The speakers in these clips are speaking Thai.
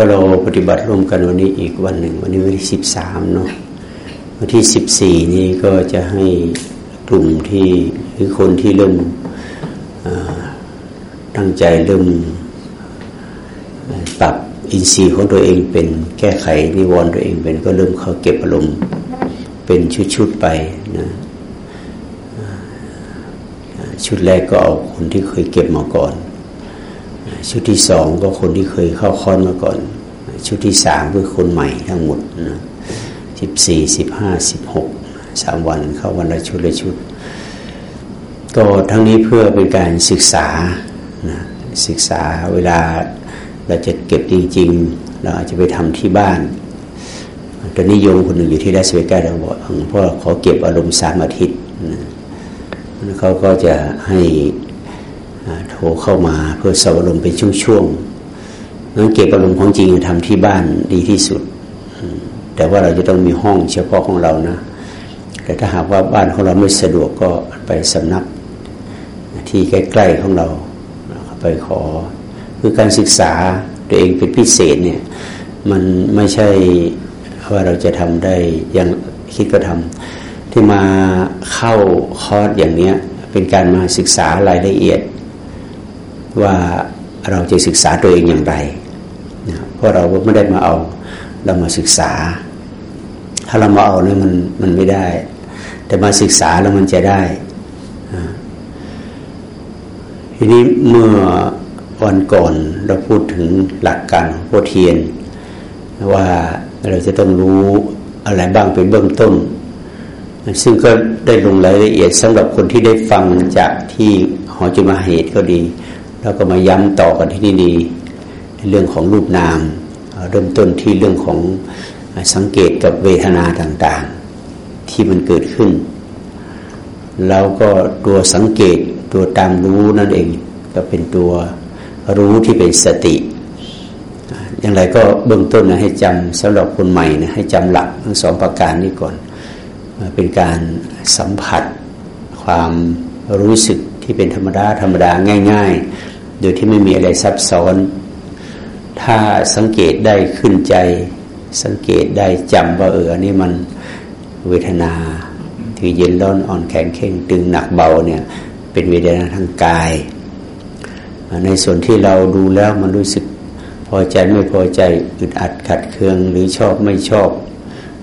ก็เราปฏิบัติร่วมกันวันนี้อีกวันหนึ่ง วันนี้วันที่สิบสามเนาะวันที่สิบสี่นี้ก็จะให้กลุ่มที่หรือคนที่เริ่มตั้งใจเริ่มปรับอินทรีย์ของตัวเองเป็นแก้ไขนิวรณ์ตัวเองเป็นก็เริ่มเข้าเก็บอารมณ์เป็นชุดๆไปนะชุดแรกก็เอาคนที่เคยเก็บมาก่อน ชุดที่สองก็คนที่เคยเข้าค้อนมาก่อน ชุดที่สามคือคนใหม่ทั้งหมดนะสิบสี่สิบห้าสิบหกสามวันเข้าวันละชุดละชุด ก็ทั้งนี้เพื่อเป็นการศึกษานะศึกษาเวลาเราจะเก็บจริง ๆ เราอาจจะไปทำที่บ้านตอนนี้โยมคนหนึ่งอยู่ที่รัสเวกัสเราบอกพ่อขอเก็บอารมณ์สามอาทิตย์นะเขาก็จะให้ โทรเข้ามาเพื่อสอบอารมณ์เป็นช่วงๆนั้นเก็บอารมณ์ของจริงทำที่บ้านดีที่สุด แต่ว่าเราจะต้องมีห้องเฉพาะของเรานะ แต่ถ้าหากว่าบ้านของเราไม่สะดวกก็ไปสำนักที่ใกล้ๆของเราไปขอ คือการศึกษาตัวเองเป็นพิเศษเนี่ยมันไม่ใช่ว่าเราจะทำได้อย่างคิดก็ทำที่มาเข้าคอร์สอย่างเนี้ยเป็นการมาศึกษารายละเอียด ว่าเราจะศึกษาตัวเองอย่างไรเพราะเราไม่ได้มาเอาเรามาศึกษา ถ้าเรามาเอาเนี่ยมันมันไม่ได้ แต่มาศึกษาแล้วมันจะได้ทีนี้เมื่อวันก่อนเราพูดถึงหลักการโพเทียน ว่าเราจะต้องรู้อะไรบ้างเป็นเบื้องต้น ซึ่งก็ได้ลงรายละเอียดสำหรับคนที่ได้ฟังจากที่หอจุมาเหตุก็ดี แล้วก็มาย้ำต่อกันที่นี่ดีเรื่องของรูปนาม เริ่มต้นที่เรื่องของสังเกตกับเวทนาต่างๆ ที่มันเกิดขึ้น แล้วก็ตัวสังเกตตัวตามรู้นั่นเอง ก็เป็นตัวรู้ที่เป็นสติ อย่างไรก็เบื้องต้นนะให้จำสำหรับคนใหม่นะให้จำหลักทั้งสองประการนี้ก่อน เป็นการสัมผัสความรู้สึกที่เป็นธรรมดาธรรมดาง่าย ๆ โดยที่ไม่มีอะไรซับซ้อน ถ้าสังเกตได้ขึ้นใจ สังเกตได้จำว่าเอออันนี้มันเวทนาที่เย็นร้อนอ่อนแข็งเข่งตึงหนักเบาเนี่ยเป็นเวทนาทางกาย ในส่วนที่เราดูแล้วมันรู้สึกพอใจไม่พอใจอึดอัดขัดเคืองหรือชอบไม่ชอบ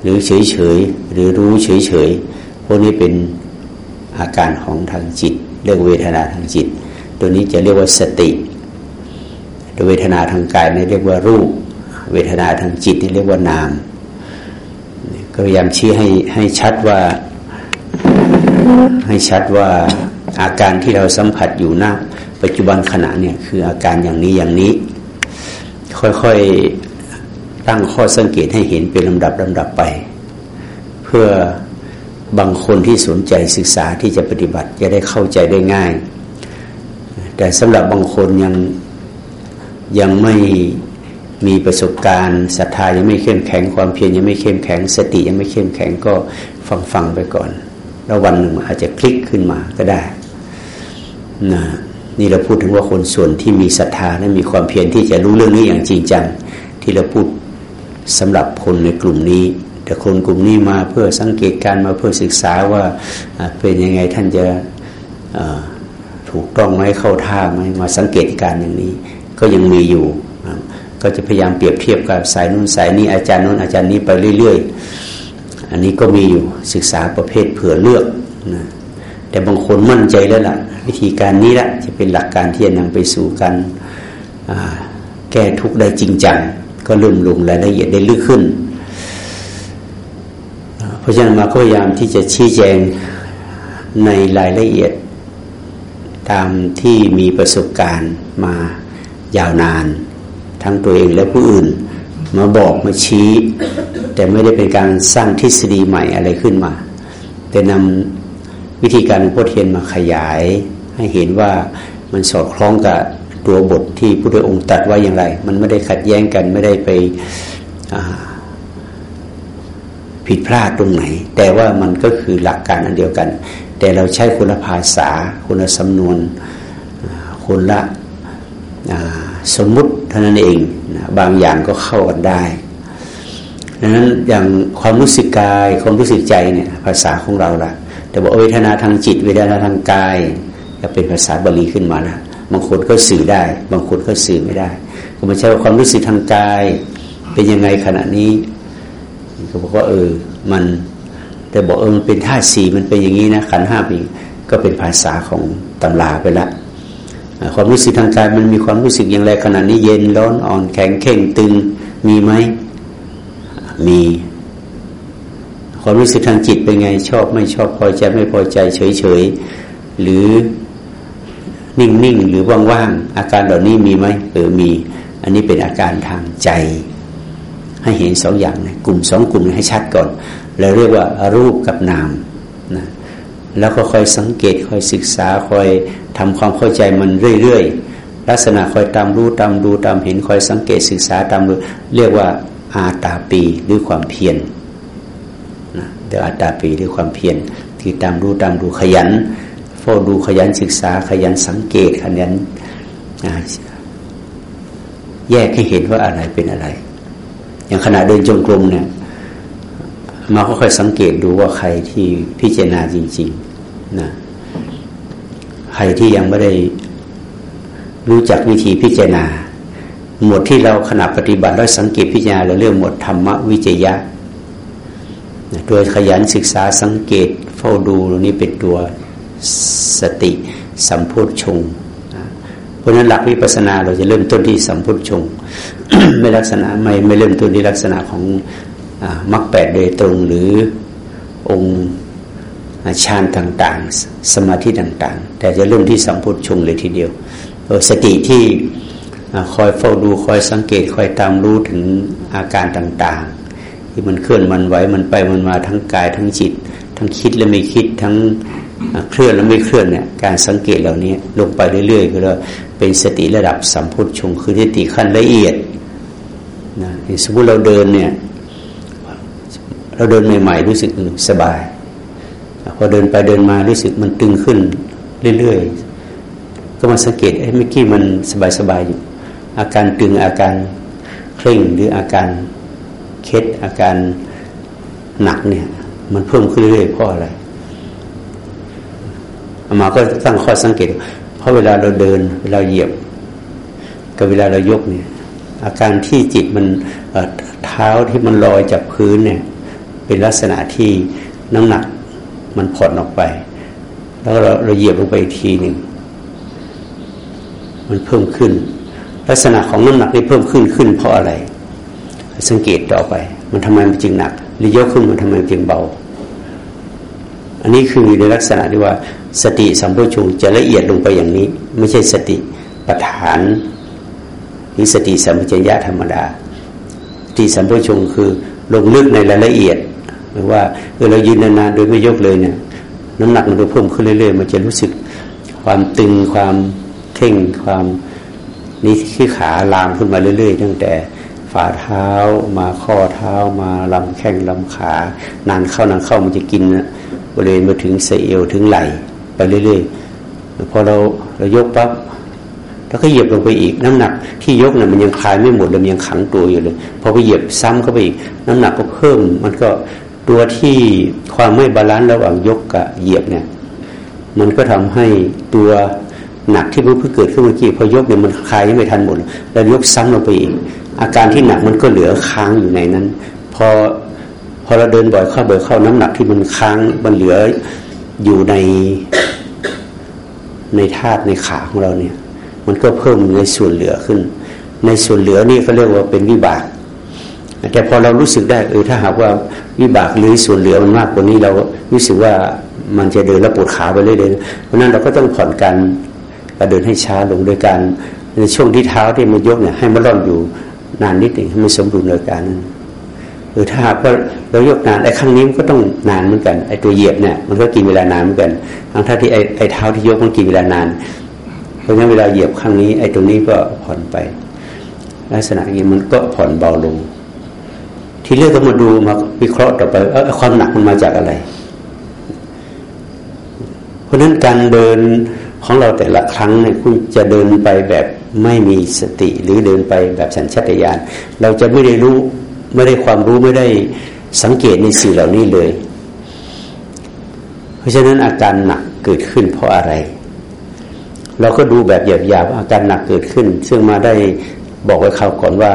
หรือเฉยเฉยหรือรู้เฉยเฉยพวกนี้เป็นอาการของทางจิต เรื่องเวทนาทางจิต ตัวนี้จะเรียกว่าสติโดยเวทนาทางกายนี่เรียกว่ารูป เวทนาทางจิตนี่เรียกว่านาม ก็พยายามชี้ให้ให้ชัดว่าให้ชัดว่าอาการที่เราสัมผัสอยู่หน้าปัจจุบันขณะเนี่ยคืออาการอย่างนี้อย่างนี้ ค่อยๆตั้งข้อสังเกตให้เห็นเป็นลำดับลำดับไป เพื่อบางคนที่สนใจศึกษาที่จะปฏิบัติจะได้เข้าใจได้ง่าย แต่สำหรับบางคนยังยังไม่มีประสบการณ์ศรัทธายังไม่เข้มแข็งความเพียรยังไม่เข้มแข็ง สติยังไม่เข้มแข็งก็ฟังฟังไปก่อน แล้ววันหนึ่งอาจจะคลิกขึ้นมาก็ได้นะนี่เราพูดถึงว่าคนส่วนที่มีศรัทธาและมีความเพียรที่จะรู้เรื่องนี้อย่างจริงจัง ที่เราพูดสำหรับคนในกลุ่มนี้ แต่คนกลุ่มนี้มาเพื่อสังเกตการมาเพื่อศึกษาว่าเป็นยังไงท่านจะ ถูกต้องไหมเข้าท่าไหมมาสังเกตการอย่างนี้ ก็ยังมีอยู่ ก็จะพยายามเปรียบเทียบกับสายนู้นสายนี้อาจารย์นู้นอาจารย์นี้ไปเรื่อย ๆ อันนี้ก็มีอยู่ศึกษาประเภทเผื่อเลือกนะแต่บางคนมั่นใจแล้วล่ะ วิธีการนี้ละจะเป็นหลักการที่จะนำไปสู่การแก้ทุกข์ได้จริงจังก็เริ่มลงรายละเอียดได้ลึกขึ้น เพราะฉะนั้นมาก็พยายามที่จะชี้แจงในรายละเอียด ตามที่มีประสบการณ์มายาวนาน ทั้งตัวเองและผู้อื่น มาบอกมาชี้ แต่ไม่ได้เป็นการสร้างทฤษฎีใหม่อะไรขึ้นมา แต่นำวิธีการพุทธเทียนมาขยาย ให้เห็นว่ามันสอดคล้องกับตัวบทที่พระองค์ตัดไว้อย่างไร มันไม่ได้ขัดแย้งกันไม่ได้ไปผิดพลาดตรงไหน แต่ว่ามันก็คือหลักการอันเดียวกัน แต่เราใช้คุณภาษาคุณสำนวนคุณละสมมุติเท่านั้นเองนะบางอย่างก็เข้ากันได้ดังนั้นอย่างความรู้สึกกายความรู้สึกใจเนี่ยภาษาของเราละแต่บอกเวทนาทางจิต เวทนาทางกายจะเป็นภาษาบาลีขึ้นมาละบางคนก็สื่อได้ บางคนก็สื่อไม่ได้ ก็ไม่ใช่ว่าความรู้สึกทางกาย เป็นยังไงขณะนี้ก็บอกว่าเออมัน แต่บอกเออมันเป็นธาตุสีมันเป็นอย่างนี้นะขันห้าปีก็เป็นภาษาของตำราไปละความรู้สึกทางกายมันมีความรู้สึกอย่างไรขณะนี้เย็นร้อนอ่อนแข็งเข่งตึงมีไหมมี ความรู้สึกทางจิตเป็นไง ชอบไม่ชอบพอใจไม่พอใจ เฉยเฉยหรือนิ่งนิ่งหรือว่างๆอาการเหล่านี้มีไหมเออมี อันนี้เป็นอาการทางใจ ให้เห็นสองอย่างนะกลุ่มสองกลุ่มให้ชัดก่อน เราเรียกว่ารูปกับนามนะแล้วก็คอยสังเกตคอยศึกษาคอยทำความเข้าใจมันเรื่อยๆ ลักษณะคอยตามรู้ตามดูตามเห็นคอยสังเกตศึกษาตามดูเรียกว่าอาตาปีด้วยความเพียรนะเดี๋ยวอาตาปีด้วยความเพียรที่ตามรู้ตามดูขยันเฝ้าดูขยันศึกษาขยันสังเกตขยันแยกให้เห็นว่าอะไรเป็นอะไร อย่างขณะเดินจงกรมเนี่ย มาค่อยสังเกตดูว่าใครที่พิจารณาจริงๆนะใครที่ยังไม่ได้รู้จักวิธีพิจารณา หมวดที่เราขณะปฏิบัติแล้วสังเกตพิจารณาเราเรื่องหมวดธรรมวิจยะโดยขยันศึกษาสังเกตเฝ้าดูนี่เป็นตัวสติสัมโพธชงเพราะนั้นหลักวิปัสสนาเราจะเริ่มต้นที่สัมโพธชงไม่ลักษณะไม่ไม่เริ่มต้นที่ลักษณะของ มรรคแปดโดยตรงหรือองค์ฌานต่างๆ สมาธิต่างๆ แต่จะเริ่มที่สัมพุทธชงเลยทีเดียวสติที่คอยเฝ้าดูคอยสังเกตคอยตามรู้ถึงอาการต่างๆ ที่มันเคลื่อนมันไหวมันไปมันมาทั้งกายทั้งจิต ทั้งคิดและไม่คิดทั้งเคลื่อนและไม่เคลื่อนเนี่ยการสังเกตเหล่านี้ลงไปเรื่อยๆก็แล้วเป็นสติระดับสัมพุทธชงคือสติขั้นละเอียดนะสมมติเราเดินเนี่ย เราเดินใหม่ๆรู้สึกสบาย พอเดินไปเดินมารู้สึกมันตึงขึ้นเรื่อยๆ ก็มาสังเกตไอ้เมื่อกี้มันสบายๆอยู่ อาการตึงอาการเคร่งหรืออาการเคล็ดอาการหนักเนี่ย มันเพิ่มขึ้นเรื่อยๆเพราะอะไรมาก็ตั้งข้อสังเกต เพราะเวลาเราเดินเวลาเหยียบ กับเวลาเรายกเนี่ยอาการที่จิตมันเท้าที่มันลอยจากพื้นเนี่ย เป็นลักษณะที่น้ำหนักมันผ่อนออกไป แล้วเราเราเหยียบลงไปอีกทีหนึ่งมันเพิ่มขึ้น ลักษณะของน้ำหนักที่เพิ่มขึ้นขึ้นเพราะอะไร สังเกตต่อไป มันทำไมมันจึงหนักหรือยกขึ้นมันทำไมจึงเบา อันนี้คือในลักษณะที่ว่าสติสัมโพชงจะละเอียดลงไปอย่างนี้ ไม่ใช่สติปัฏฐานหรือสติสัมปชัญญะธรรมดาสติสัมโพชงคือลงลึกในรายละเอียด หรือว่าเออเรายืนนานๆโดยไม่ยกเลยเนี่ย น้ำหนักมันจะเพิ่มขึ้นเรื่อยๆ มันจะรู้สึกความตึงความเข่งความนี่ขี้ขาลามขึ้นมาเรื่อย ๆ ตั้งแต่ฝ่าเท้ามาข้อเท้ามาลำแข้งลำขานานเข้านานเข้ามันจะกินบริเวณมาถึงเสเอวถึงไหลไปเรื่อยๆพอเราเรายกปั๊บแล้วก็เหยียบลงไปอีกน้ำหนักที่ยกเนี่ยมันยังคลายไม่หมดเลยมันยังขังตัวอยู่เลยพอไปเหยียบซ้ำเข้าไปอีกน้ำหนักก็เพิ่มมันก็ ตัวที่ความไม่บาลานซ์ระหว่างยกกับเหยียบเนี่ย มันก็ทำให้ตัวหนักที่มันเพิ่งเกิดขึ้นเมื่อกี้พอยกเนี่ยมันคลายยังไม่ทันหมดแล้วยกซ้ำลงไปอีกอาการที่หนักมันก็เหลือค้างอยู่ในนั้น พอพอเราเดินบ่อยเข้าบ่อยเข้าน้ำหนักที่มันค้างมันเหลืออยู่ในในธาตุในขาของเราเนี่ย มันก็เพิ่มในส่วนเหลือขึ้น ในส่วนเหลือนี่เขาเรียกว่าเป็นวิบาก แต่พอเรารู้สึกได้เออถ้าหากว่าวิบากหรือส่วนเหลือมันมากกว่านี้เรารู้สึกว่ามันจะเดินแล้วปวดขาไปเรื่อยๆเพราะนั้นเราก็ต้องผ่อนการการเดินให้ช้าลงโดยการในช่วงที่เท้าที่มันยกเนี่ยให้มันร่อนอยู่นานนิดหนึ่งให้มันสมดุลโดยการนั้นหรือถ้าหากว่าเรายกนานไอ้ข้างนี้มันก็ต้องนานเหมือนกันไอ้ตัวเหยียบเนี่ยมันก็กินเวลานานเหมือนกันทั้งท่าที่ไอ้ไอ้เท้าที่ยกมันกินเวลานาน เพราะงั้นเวลาเหยียบข้างนี้ไอ้ตรงนี้ก็ผ่อนไป ลักษณะนี้มันก็ผ่อนเบาลง ทีเรื่องก็มาดูมาวิเคราะห์ต่อไปเออความหนักมันมาจากอะไร เพราะนั้นการเดินของเราแต่ละครั้งเนี่ยคุณจะเดินไปแบบไม่มีสติหรือเดินไปแบบสัญชาตญาณเราจะไม่ได้รู้ไม่ได้ความรู้ไม่ได้สังเกตในสิ่งเหล่านี้เลย เพราะฉะนั้นอาการหนักเกิดขึ้นเพราะอะไร เราก็ดูแบบหยาบๆอาการหนักเกิดขึ้น ซึ่งมาได้บอกไว้คราวก่อนว่า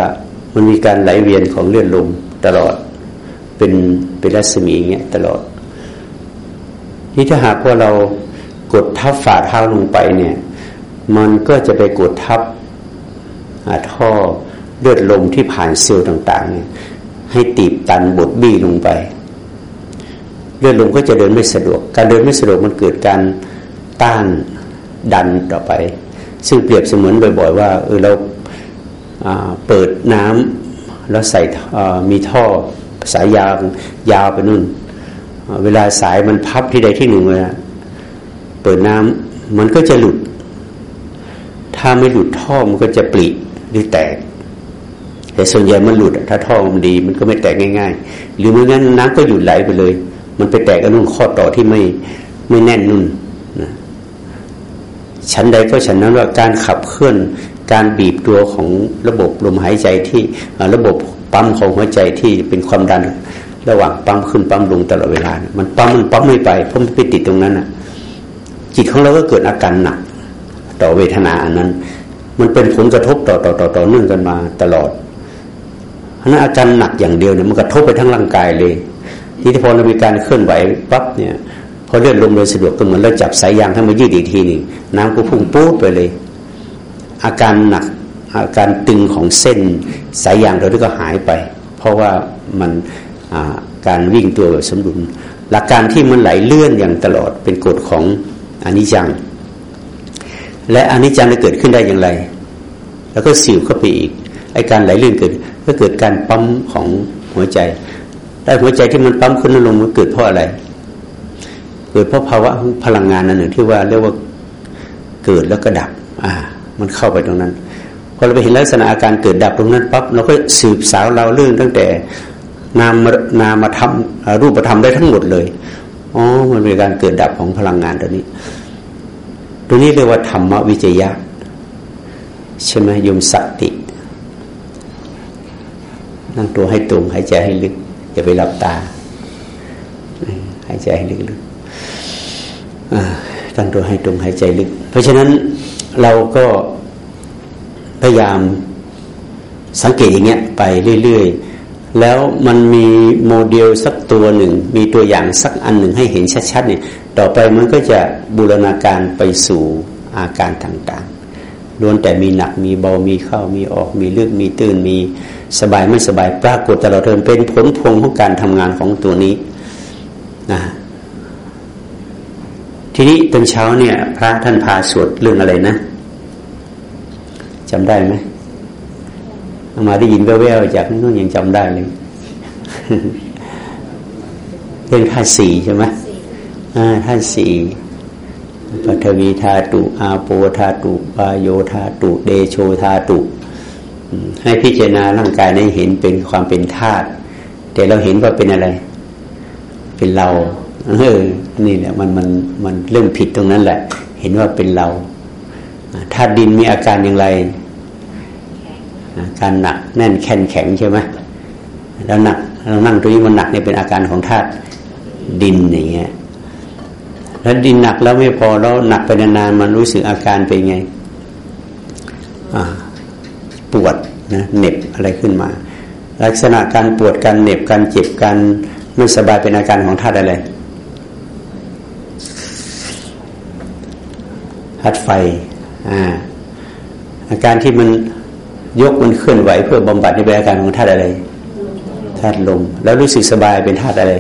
มันมีการไหลเวียนของเลือดลม ตลอดเป็นเป็นรัศมีอย่างเงี้ยตลอด นี่ถ้าหากว่าเรากดทับฝ่าเท้าลงไปเนี่ย มันก็จะไปกดทับท่อเลือดลมที่ผ่านเซลล์ต่างๆ ให้ตีบตันบดบี้ลงไป เลือดลมก็จะเดินไม่สะดวก การเดินไม่สะดวกมันเกิดการต้านดันต่อไป ซึ่งเปรียบเสมือนบ่อย ๆ ว่าเออเราเปิดน้ำ แล้วใส่มีท่อสายยาวยาวไปนู่น เวลาสายมันพับที่ใดที่หนึ่งเลยเปิดน้ำมันก็จะหลุด ถ้าไม่หลุดท่อมันก็จะปริหรือแตก แต่ส่วนใหญ่มันหลุด ถ้าท่อมันดี มันก็ไม่แตกง่าย ๆ หรือไม่งั้นน้ำก็หยุดไหลไปเลย มันไปแตกกันนู่นข้อต่อที่ไม่ไม่แน่นนุ่นนะชั้นใดก็ฉันนั้นว่าการขับเคลื่อน การบีบตัวของระบบลมหายใจที่ระบบปั๊มของหัวใจที่เป็นความดันระหว่างปั๊มขึ้นปั๊มลงตลอดเวลา มันปั๊มมันปั๊มไม่ไปเพราะมันไปติดตรงนั้นอะ จิตของเราก็เกิดอาการหนัก ต่อเวทนาอันนั้น มันเป็นผลกระทบต่อต่อต่อต่อเนื่องกันมาตลอดเพราะนั้นอาการหนักอย่างเดียวเนี่ยมันกระทบไปทั้งร่างกายเลยที่พอเรามีการเคลื่อนไหวปั๊บเนี่ยพอเลื่อนลมเลยสะดวกก็เหมือนเราจับสายยางถ้ามายืดอีกทีหนึ่งน้ำก็พุ่งปุ๊บไปเลย อาการหนักอาการตึงของเส้นสายยางเราก็หายไป เพราะว่ามันการวิ่งตัวแบบสมดุล หลักการที่มันไหลเลื่อนอย่างตลอดเป็นกฎของอนิจจัง และอนิจจังจะเกิดขึ้นได้อย่างไร แล้วก็สิวเข้าไปอีกไอการไหลเลื่อนเกิดก็เกิดการปั๊มของหัวใจแต่หัวใจที่มันปั๊มขึ้นลงมันเกิดเพราะอะไร เกิดเพราะภาวะพลังงานนั่นหนึ่งที่ว่าเรียกว่าเกิดแล้วก็ดับ อ่า มันเข้าไปตรงนั้นพอเราไปเห็นลักษณะอาการเกิดดับตรงนั้นปั๊บเราก็สืบสาวเราเรื่องตั้งแต่นามนามธรรมรูปธรรมได้ทั้งหมดเลยอ๋อมันเป็นการเกิดดับของพลังงานตัวนี้ ตัวนี้เรียกว่าธรรมวิจยะใช่ไหมยมสตินั่งตัวให้ตรงหายใจให้ลึกอย่าไปหลับตาหายใจให้ลึกๆตั้งตัวให้ตรงหายใจลึก เพราะฉะนั้น เราก็พยายามสังเกตอย่างเงี้ยไปเรื่อยๆ แล้วมันมีโมเดลสักตัวหนึ่ง มีตัวอย่างสักอันหนึ่งให้เห็นชัดๆเนี่ยต่อไปมันก็จะบูรณาการไปสู่อาการต่างๆล้วนแต่มีหนักมีเบามีเข้ามีออก มีลึกมีตื้นมีสบายไม่สบายปรากฏตลอดเทินเป็นผลพวงของการทำงานของตัวนี้นะ ทีนี้ตอนเช้าเนี่ย พระท่านพาสวดเรื่องอะไรนะจำได้ไหมมาได้ยินแว่วๆจากนู้นยังจำได้เลยเรื่องธาตุสี่ใช่ไหมธาตุสี่ปฐวีธาตุ อาโปธาตุปาโยธาตุ เดโชธาตุ ให้พิจารณาร่างกายนี้เห็นเป็นความเป็นธาตุแต่เราเห็นว่าเป็นอะไร เป็นเรา เออนี่แหละมันมันมันเรื่องผิดตรงนั้นแหละ เห็นว่าเป็นเราธาตุดินมีอาการอย่างไรการหนักแน่นแข็งแข็งใช่ไหมแล้วหนักเรานั่งตรงนี้มันหนักเนี่ยเป็นอาการของธาตุดินอย่างเงี้ยแล้วดินหนักแล้วไม่พอแล้วหนักไปนานๆมันรู้สึกอาการเป็นไงปวดนะเหน็บอะไรขึ้นมา ลักษณะการปวดการเหน็บการเจ็บการไม่สบายเป็นอาการของธาตุอะไร ธาตุไฟอาอาการที่มันยกมันเคลื่อนไหวเพื่อบำบัดในอาการของธาตุอะไรธาตุลม แล้วรู้สึกสบายเป็นธาตุอะไร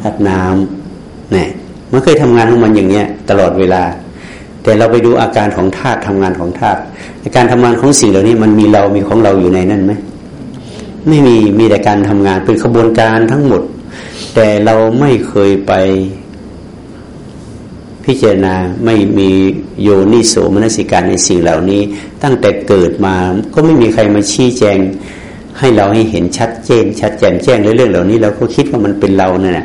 ธาตุน้ำเนี่ยมันเคยทำงานของมันอย่างเนี้ยตลอดเวลา แต่เราไปดูอาการของธาตุทำงานของธาตุการทำงานของสิ่งเหล่านี้มันมีเรามีของเราอยู่ในนั้นไหมไม่มีมีแต่การทำงานเป็นขบวนการทั้งหมด แต่เราไม่เคยไป พิจารณาไม่มีโยนิโสมนสิการในสิ่งเหล่านี้ ตั้งแต่เกิดมาก็ไม่มีใครมาชี้แจง ให้เราให้เห็นชัดเจน ชัดแจ่มแจ้งเรื่องเหล่านี้เราก็คิดว่ามันเป็นเราเนี่ย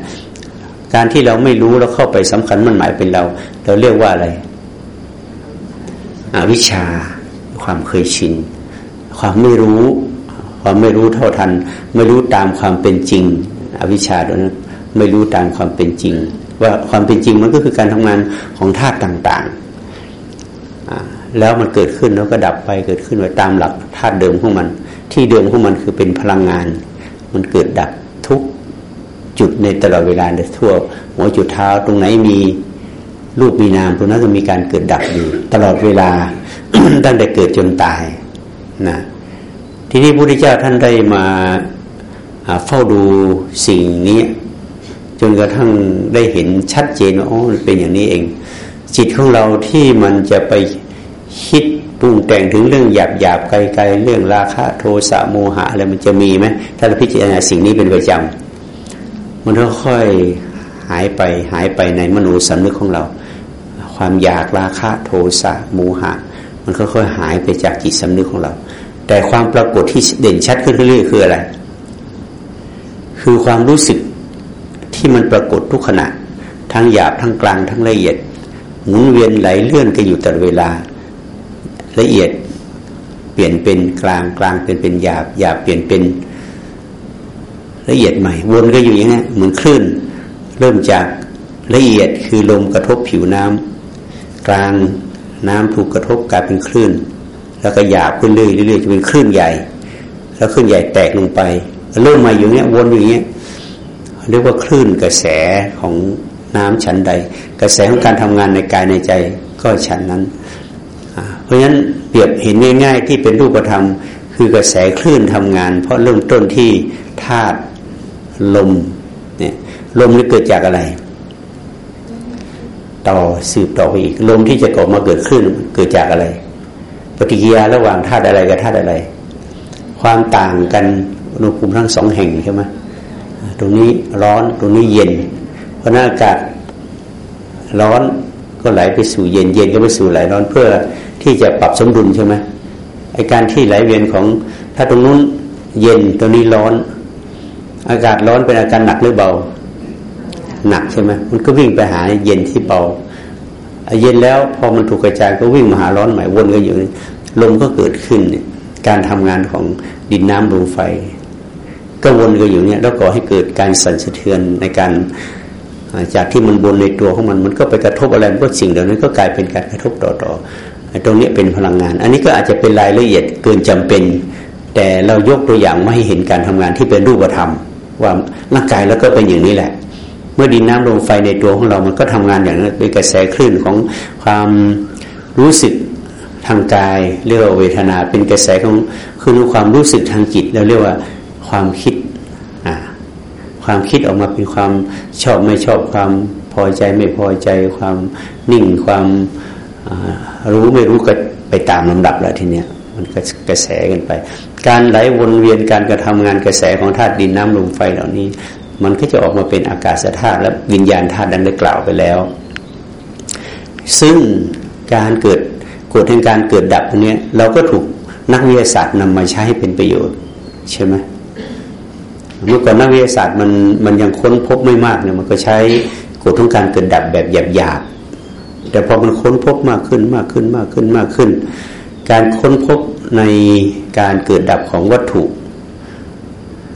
การที่เราไม่รู้แล้วเข้าไปสำคัญมันหมายเป็นเรา เราเรียกว่าอะไรอวิชชา ความเคยชิน ความไม่รู้ ความไม่รู้เท่าทัน ไม่รู้ตามความเป็นจริง อวิชชาตัวนั้นไม่รู้ตามความเป็นจริง ว่าความเป็นจริงมันก็คือการทำงานของธาตุต่างๆ แล้วมันเกิดขึ้นแล้วก็ดับไปเกิดขึ้นไปตามหลักธาตุเดิมของมัน ที่เดิมของมันคือเป็นพลังงาน มันเกิดดับทุกจุดในตลอดเวลาในทั่ว หัวจุดเท้าตรงไหนมีรูปมีนามตรงนั้นก็มีการเกิดดับอยู่ตลอดเวลาตั้งแต่เกิดจนตายนะทีนี้พระพุทธเจ้าท่านได้มาเฝ้าดูสิ่งนี้ จนกระทั่งได้เห็นชัดเจนว่าอ๋อเป็นอย่างนี้เอง จิตของเราที่มันจะไปคิดปรุงแต่งถึงเรื่องหยาบหยาบไกลๆเรื่องราคะโทสะโมหะอะไรมันจะมีไหมถ้าเราพิจารณาสิ่งนี้เป็นประจำมันค่อยหายไปหายไปในมโนสันนึกของเรา ความอยากราคะโทสะโมหะ มันค่อยๆหายไปจากจิตสำนึกของเรา แต่ความปรากฏที่เด่นชัดขึ้นเรื่อยๆคืออะไร คือความรู้สึก ที่มันปรากฏทุกขณะ ทั้งหยาบทั้งกลางทั้งละเอียด หมุนเวียนไหลเลื่อนกันอยู่ตลอดเวลา ละเอียดเปลี่ยนเป็นกลางกลางเป็นเป็นหยาบหยาบเปลี่ยนเป็นละเอียดใหม่ วนก็อยู่อย่างนี้เหมือนคลื่น เริ่มจากละเอียดคือลมกระทบผิวน้ำกลางน้ำถูกกระทบกลายเป็นคลื่น แล้วก็หยาบขึ้นเรื่อยๆจะเป็นคลื่นใหญ่ แล้วคลื่นใหญ่แตกลงไปเริ่มมาอยู่เนี้ยวนอยู่เนี้ย เรียกว่าคลื่นกระแสของน้ำชั้นใด กระแสของการทำงานในกายในใจก็ชั้นนั้น เพราะฉะนั้นเปรียบเห็นง่าย ๆ ที่เป็นรูปธรรม คือกระแสคลื่นทำงาน เพราะเริ่มต้นที่ธาตุลมเนี่ยลมนี่เกิดจากอะไร ต่อสืบต่อไปอีก ลมที่จะก่อมาเกิดขึ้นเกิดจากอะไร ปฏิกิริยาระหว่างธาตุอะไรกับธาตุอะไร ความต่างกันอุณหภูมิทั้งสองแห่งใช่ไหม ตรงนี้ร้อนตรงนี้เย็น เพราะนั้นอากาศร้อนก็ไหลไปสู่เย็นเย็นก็ไปสู่ไหลร้อนเพื่อที่จะปรับสมดุลใช่ไหมไอการที่ไหลเวียนของถ้าตรงนู้นเย็นตรงนี้ร้อน อากาศร้อนเป็นอาการหนักหรือเบา หนักใช่ไหมมันก็วิ่งไปหาเย็นที่เบาเย็นแล้วพอมันถูกกระจายก็วิ่งมาหาร้อนใหม่วนกันอยู่ลมก็เกิดขึ้น การทำงานของดินน้ำลมไฟ ก็วนกันอยู่เนี่ยแล้วก่อให้เกิดการสั่นสะเทือนในการจากที่มันบนในตัวของมันมันก็ไปกระทบอะไรก็สิ่งเหล่านั้นก็กลายเป็นการกระทบต่อต่อตรงนี้เป็นพลังงาน อันนี้ก็อาจจะเป็นรายละเอียดเกินจำเป็น แต่เรายกตัวอย่างม่ให้เห็นการทำงานที่เป็นรูปธรรม ว่าร่างกายแล้วก็เป็นอย่างนี้แหละ เมื่อดินน้ำลมไฟในตัวของเรามันก็ทำงานอย่างนั้นเป็นกระแสคลื่นของความรู้สึกทางกายเรียกว่าเวทนา เป็นกระแสของคือความรู้สึกทางจิตเราเรียกว่า ความคิดความคิดออกมาเป็นความชอบไม่ชอบความพอใจไม่พอใจความนิ่งความรู้ไม่รู้ก็ไปตามลำดับแล้วทีเนี้ยมันก็กระแสกันไป การไหลวนเวียนการกระทำงานกระแสของธาตุดินน้ำลมไฟเหล่านี้ มันก็จะออกมาเป็นอากาศธาตุและวิญญาณธาตุดังได้กล่าวไปแล้ว ซึ่งการเกิดกฎแห่งการเกิดดับตรงนี้เราก็ถูกนักวิทยาศาสตร์นำมาใช้ให้เป็นประโยชน์ใช่ไหม เมื่อก่อนนักวิทยาศาสตร์มันมันยังค้นพบไม่มากเนี่ยมันก็ใช้กฎของการเกิดดับแบบหยาบๆแต่พอมันค้นพบมากขึ้นมากขึ้นมากขึ้นมากขึ้น การค้นพบในการเกิดดับของวัตถุ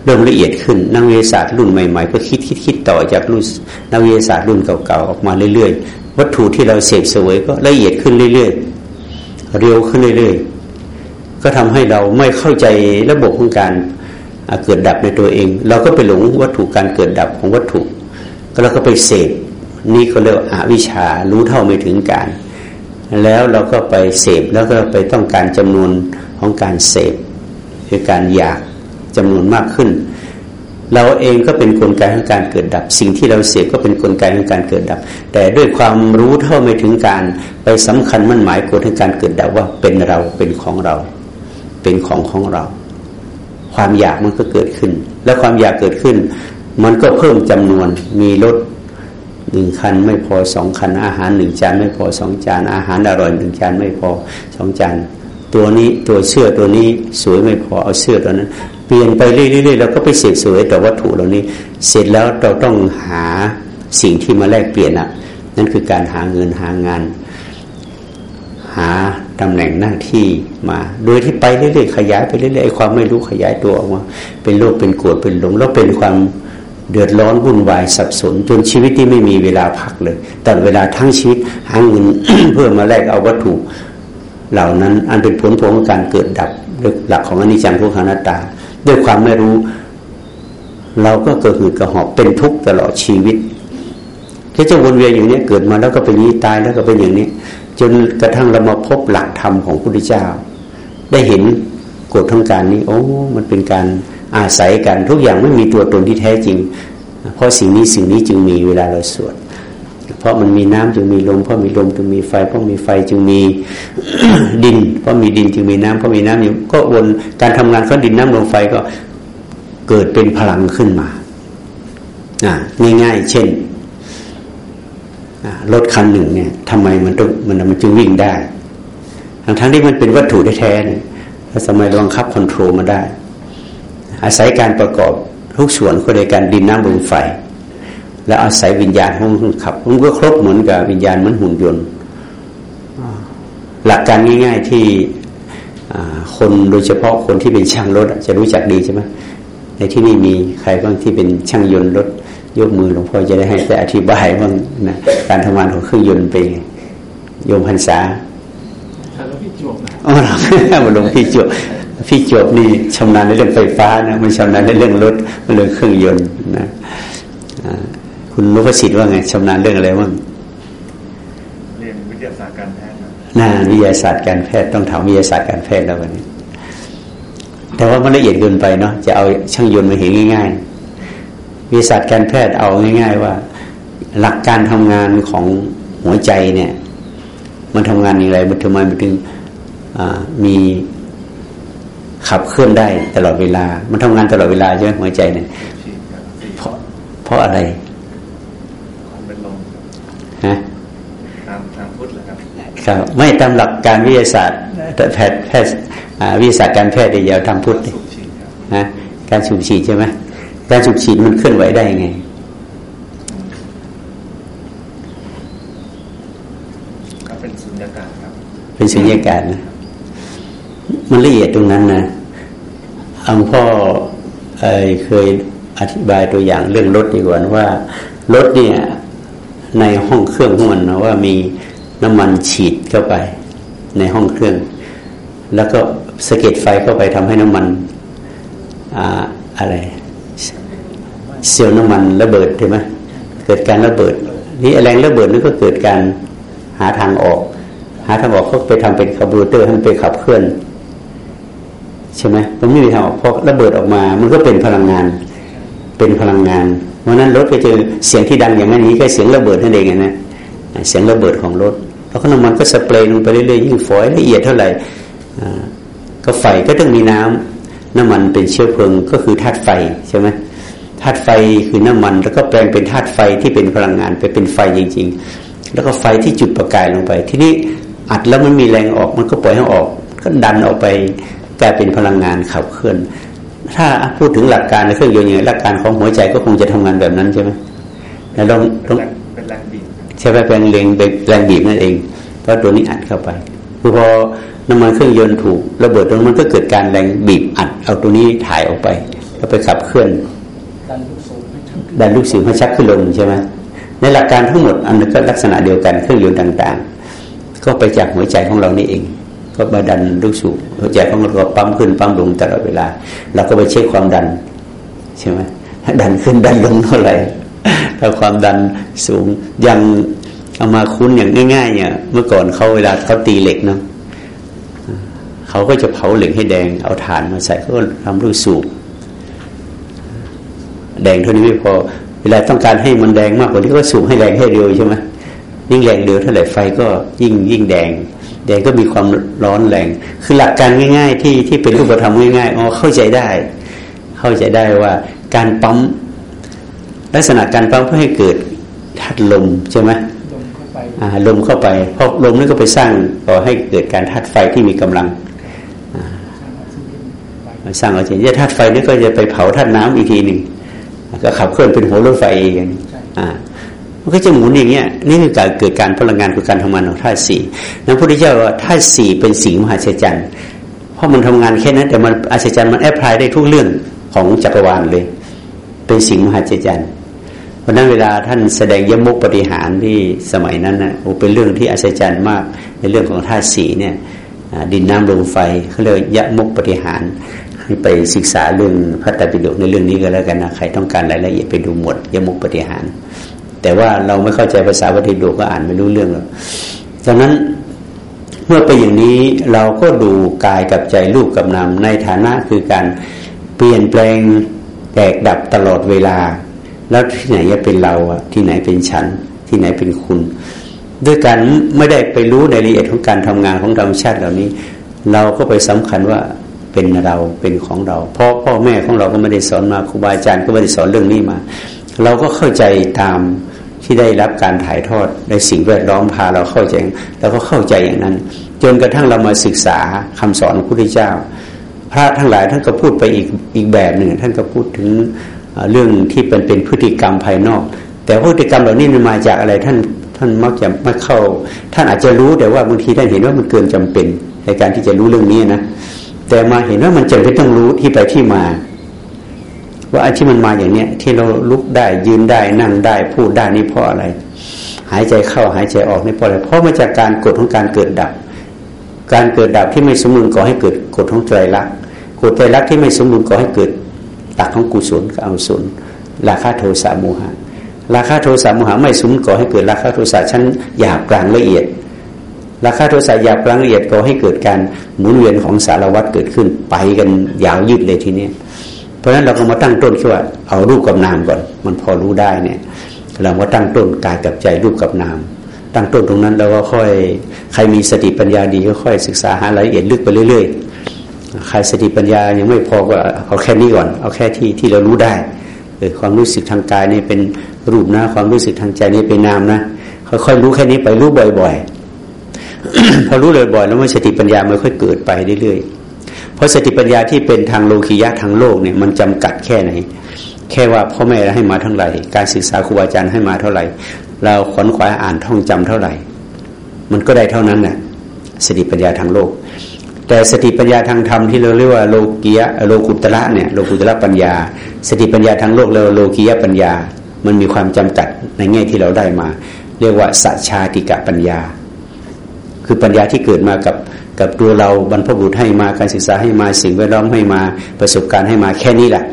เริ่มละเอียดขึ้น นักวิทยาศาสตร์รุ่นใหม่ๆ ก็คิดคิดคิดต่อจากรุ่นนักวิทยาศาสตร์รุ่นเก่าๆออกมาเรื่อยๆ วัตถุที่เราเสพเสวยก็ละเอียดขึ้นเรื่อยๆ เร็วขึ้นเรื่อยๆ ก็ทำให้เราไม่เข้าใจระบบของการ เกิดดับในตัวเอง เราก็ไปหลงวัตถุการเกิดดับของวัตถุก็เราก็ไปเสพนี่เขาเรียกอาวิชารู้เท่าไม่ถึงการ แล้วเราก็ไปเสพแล้วก็ไปต้องการจำนวนของการเสพคือการอยากจำนวนมากขึ้น เราเองก็เป็นนกลไกของการเกิดดับ สิ่งที่เราเสียก็เป็นนกลไกของการเกิดดับ แต่ด้วยความรู้เท่าไม่ถึงการไปสำคัญมั่นหมายกฎของการเกิดดับว่าเป็นเราเป็นของเรา เป็นของของเรา ความอยากมันก็เกิดขึ้น และความอยากเกิดขึ้น มันก็เพิ่มจำนวนมีรถหนึ่งคันไม่พอสองคันอาหารหนึ่งจานไม่พอสองจานอาหารอร่อยหนึ่งจานไม่พอสองจานตัวนี้ตัวเสื้อตัวนี้สวยไม่พอเอาเสื้อตัวนั้น เปลี่ยนไปเรื่อยๆเราก็ไปเสพสวยแต่วัตถุเหล่านี้ เสร็จแล้วเราต้องหาสิ่งที่มาแลกเปลี่ยนอะนั่นคือการหาเงินหางาน หา ตำแหน่งหน้าที่มา โดยที่ไปเรื่อยๆขยายไปเรื่อยๆความไม่รู้ขยายตัวออกมา เป็นโลกเป็นกวดเป็นหลงแล้วเป็นความเดือดร้อนวุ่นวายสับสน จนชีวิตที่ไม่มีเวลาพักเลยตลอดเวลาทั้งชีวิตหาเงินเพื่อมาแลกเอาวัตถุ เหล่านั้นอันเป็นผลพวงของการเกิดดับหลักของอนิจจังทุกขังนัตตา ด้วยความไม่รู้ เราก็เกิดหืดกระหอบเป็นทุกข์ตลอดชีวิตก็จะวนเวียนอยู่นี้เกิดมาแล้วก็เป็นนี้ตายแล้วก็เป็นอย่างนี้ จนกระทั่งเรามาพบหลักธรรมของพระพุทธเจ้า ได้เห็นกฎทั้งการนี้ โอ้ มันเป็นการอาศัยกันทุกอย่างไม่มีตัวตนที่แท้จริง เพราะสิ่งนี้สิ่งนี้จึงมีเวลาเราสวดเพราะมันมีน้ำจึงมีลมเพราะมีลมจึงมีไฟ เพราะมีไฟจึงมีดิน เพราะมีดินจึงมีน้ำเพราะมีน้ำอยู่ก็วนการทำงานของดินน้ำลมไฟก็เกิดเป็นพลังขึ้นมาง่ายๆ เช่น รถคันหนึ่งเนี่ยทำไมมันต้องมันมันจึงวิ่งได้ ทั้งทั้งที่มันเป็นวัตถุแท้ๆเนี่ยแล้วทำไมราบังคับคอนโทรลมาได้ อาศัยการประกอบทุกส่วนก็ในการดินน้ำลมไฟ แล้วอาศัยวิญญาณของคนขับมันก็ครบเหมือนกับวิญญาณเหมือนหุ่นยนต์หลักการง่าย ๆที่คนโดยเฉพาะคนที่เป็นช่างรถจะรู้จักดีใช่ไหมในที่นี่มีใครบ้างที่เป็นช่างยนต์รถ ยกมือหลวงพ่อจะได้ให้แต่อธิบายว่านะการทำงานของเครื่องยนต์เป็นโยมพรรษาหลวงพี่จวบอ๋อหลวงพี่จวบพี่จวบนี่ชำนาญในเรื่องไฟฟ้านะมันชำนาญในเรื่องรถเรื่องเครื่องยนต์นะคุณรู้ประสิทธิ์ว่าไงชำนาญเรื่องอะไรบ้างเรียนวิทยาศาสตร์การแพทย์นะวิทยาศาสตร์การแพทย์ต้องถามวิทยาศาสตร์การแพทย์แล้ววันนี้ แต่ว่ามันละเอียดเกินไปเนาะจะเอาช่างยนต์มาเห็นง่าย ๆ วิสัชการแพทย์เอาง่าย ๆ ว่า หลักการทำงานของหัวใจเนี่ย มันทำงานอย่างไรมันทำไมมันถึงมีขับเคลื่อนได้ตลอดเวลา มันทำงานตลอดเวลาใช่ไหมหัวใจเนี่ยเพราะเพราะอะไรฮะตามทางพุทธเหรอครับครับไม่ตามหลักการวิทยาศาสตร์แพทย์แพทย์วิทยาศาสตร์การแพทย์เดียวทำพุทธนะการสูบฉีดใช่ไหม การสูบฉีดมันเคลื่อนไหวได้ไงเป็นสุญญากาศครับ เป็นสุญญากาศนะ มันละเอียดตรงนั้นนะอังพ่อเคยอธิบายตัวอย่างเรื่องรถดีกว่าว่ารถเนี่ยในห้องเครื่องของมันนะว่ามีน้ำมันฉีดเข้าไป ในห้องเครื่อง แล้วก็สะเก็ดไฟเข้าไปทำให้น้ำมันอ่าอะไร เซลล์น้ำมันระเบิดใช่ไหมเกิดการระเบิด นี่แรงระเบิดนั่นก็เกิดการหาทางออก หาทางออกเขาไปทำเป็นคาร์บูเตอร์ให้มันไปขับเคลื่อน ใช่ไหมมันไม่มีทางออกพอระเบิดออกมา มันก็เป็นพลังงาน เป็นพลังงาน เพราะนั้นรถไปเจอเสียงที่ดังอย่างนี้ก็เสียงระเบิดนั่นเองนะเสียงระเบิดของรถแล้วก็น้ำมันก็สเปรย์ลงไปเรื่อยๆยิ่งฝอยละเอียดเท่าไหร่ก็ไฟก็ต้องมีน้ำน้ำมันเป็นเชื้อเพลิงก็คือธาตุไฟใช่ไหม ธาตุไฟคือน้ำมัน แล้วก็แปลงเป็นธาตุไฟที่เป็นพลังงานไปเป็นไฟจริง ๆ แล้วก็ไฟที่จุดประกายลงไป ที่นี้อัดแล้วมันมีแรงออกมันก็ปล่อยให้ออก ก็ดันออกไปกลายเป็นพลังงานขับเคลื่อน ถ้าพูดถึงหลักการในเครื่องยนต์อย่างหลักการของหัวใจก็คงจะทำงานแบบนั้นใช่ไหมแล้วลองต้องเป็นแรงบีบใช่ไหมเป็นแรงแรงบีบนั่นเองเพราะตัวนี้อัดเข้าไปคือพอน้ำมันเครื่องยนต์ถูกระเบิดตรงมันก็เกิดการแรงบีบอัดเอาตัวนี้ถ่ายออกไป แล้วไปขับเคลื่อน ดันลูกศิษย์ให้ชักขึ้นลงใช่ไหมในหลักการทั้งหมดอันนี้ก็ลักษณะเดียวกันเครื่องยนต์ต่างๆ ก็ไปจากหัวใจของเรานี่เอง ก็มาดันลูกสูบหัวใจของเราก็ปั๊มขึ้นปั๊มลงตลอดเวลา เราก็ไปเช็คความดันใช่ไหมดันขึ้นดันลงเท่าไหร่ถ้าความดันสูงยังเอามาคุ้นอย่างง่าย ๆ เนี่ย เมื่อก่อนเขาเวลาเขาตีเหล็กเนาะเขาก็จะเผาเหล็กให้แดงเอาถ่านมาใส่เขาก็ทำลูกสูบ แดงเท่านี้ไม่พอ เวลาต้องการให้มันแดงมากกว่านี้ก็สูบให้แรงให้เร็วใช่ไหมยิ่งแรงเร็วเท่าไหร่ไฟก็ยิ่งยิ่งแดง แดงก็มีความร้อนแรง คือหลักการง่าย ๆ ที่ที่เป็นรูปธรรมง่ายๆอ๋อเข้าใจได้ เข้าใจได้ว่าการปั๊มลักษณะการปั๊มเพื่อให้เกิดธาตุลมใช่ไหมลมเข้าไปเพราะลมนี่ก็ไปสร้างก่อให้เกิดการธาตุไฟที่มีกำลังสร้างเอาเช่นธาตุไฟนี่ก็จะไปเผาธาตุน้ำอีกทีหนึ่ง ก็ขับเคลื่อนเป็นหัวรถไฟเองอ่ามันก็จะหมุนอย่างเงี้ยนี่คือการเกิดการพลังงานคือการทำงานของธาตุสี่นั้นพระพุทธเจ้าว่าธาตุสี่เป็นสิ่งมหัศจรรย์เพราะมันทำงานแค่นั้น แต่มันอัศจรรย์มันแอพพลายได้ทุกเรื่องของจักรวาลเลย เป็นสิ่งมหัศจรรย์เพราะนั้นเวลาท่านแสดงยมกปฏิหารที่สมัยนั้นนะโอ้เป็นเรื่องที่อัศจรรย์มากในเรื่องของธาตุสีเนี่ย ดินน้ำลมไฟเขาเรียกยมกปฏิหารให้ไปศึกษาเรื่องพระตปิฎกในเรื่องนี้ก็แล้วกันนะใครต้องการรายละเอียดไปดูหมดยะมุกปฏิหาร แต่ว่าเราไม่เข้าใจภาษาปิฎกก็อ่านไม่รู้เรื่องหรอกดังนั้นเมื่อเป็นอย่างนี้เราก็ดูกายกับใจรูปกับนามในฐานะคือการเปลี่ยนแปลงแตกดับตลอดเวลา แล้วที่ไหนจะเป็นเราอะที่ไหนเป็นฉัน ที่ไหนเป็นคุณ ด้วยการไม่ได้ไปรู้ในรายละเอียดของการทำงานของธรรมชาติเหล่านี้ เราก็ไปสำคัญว่าเป็นเราเป็นของเรา เพราะพ่อแม่ของเราก็ไม่ได้สอนมาครูบาอาจารย์ก็ไม่ได้สอนเรื่องนี้มา เราก็เข้าใจตามที่ได้รับการถ่ายทอดในสิ่งแวดล้อมพาเราเข้าใจเราก็เข้าใจอย่างนั้น จนกระทั่งเรามาศึกษาคำสอนของพระพุทธเจ้า พระทั้งหลายท่านก็พูดไปอีกอีกแบบหนึ่ง ท่านก็พูดถึงเรื่องที่เป็นเป็นพฤติกรรมภายนอก แต่พฤติกรรมเหล่านี้มันมาจากอะไรท่าน ท่านมักจะไม่เข้า ท่านอาจจะรู้แต่ว่าบางทีท่านเห็นว่ามันเกินจำเป็นในการที่จะรู้เรื่องนี้นะแต่มาเห็นว่ามันจำเป็นต้องรู้ที่ไปที่มา ว่าอันที่มันมาอย่างเนี้ย ที่เราลุกได้ยืนได้นั่งได้พูดได้นี่เพราะอะไร หายใจเข้าหายใจออกนี่เพราะอะไรเพราะมาจากการกฎของการเกิดดับ การเกิดดับที่ไม่สมบูรณ์ก่อให้เกิดกฎของใจรักกฎใจรักที่ไม่สมบูรณ์ก่อให้เกิดตักของกุศลกับอกุศลราคะโทสะโมหะ ราคะโทสะโมหะไม่สุมก่อให้เกิดราคะโทสะชั้นหยาบกลางละเอียด ราคะโทสะหยาบกลางละเอียดก่อให้เกิดการหมุนเวียนของสารวัตรเกิดขึ้นไปกันยาวยืดเลยทีนี้เพราะฉะนั้นเราก็มาตั้งต้นแค่ว่าเอารูปกับนามก่อน มันพอรู้ได้เนี่ยเราก็ตั้งต้นกายกับใจรูปกับนาม ตั้งต้นตรงนั้นเราก็ค่อย ใครมีสติปัญญาดีก็ค่อยศึกษาหารายละเอียดลึกไปเรื่อย ๆ ใครสติปัญญายังไม่พอก็เอาแค่นี้ก่อน เอาแค่ที่ที่เรารู้ได้ เออความรู้สึกทางกายนี่เป็นรูปนะ ความรู้สึกทางใจนี่เป็นนามนะค่อยๆรู้แค่นี้ไปรู้บ่อยๆ พอรู้บ่อยๆแล้วมันสติปัญญามันค่อยเกิดไปเรื่อยๆเพราะสติปัญญาที่เป็นทางโลคียะทางโลกเนี่ยมันจำกัดแค่ไหน แค่ว่าพ่อแม่ให้มาเท่าไหร่ การศึกษาครูบาอาจารย์ให้มาเท่าไหร่ เราขวนขวายอ่านท่องจำเท่าไหร่ มันก็ได้เท่านั้นแหละสติปัญญาทางโลก แต่สติปัญญาทางธรรมที่เราเรียกว่าโลกียะโลกุตระเนี่ยโลกุตระปัญญา สติปัญญาทางโลกเราโลกียะปัญญา มันมีความจำกัดในแง่ที่เราได้มา เรียกว่าสัชาติกะปัญญา คือปัญญาที่เกิดมากับกับตัวเราบรรพบุรุษให้มาการศึกษาให้มาสิ่งแวดล้อมให้มาประสบการณ์ให้มาแค่นี้แหละ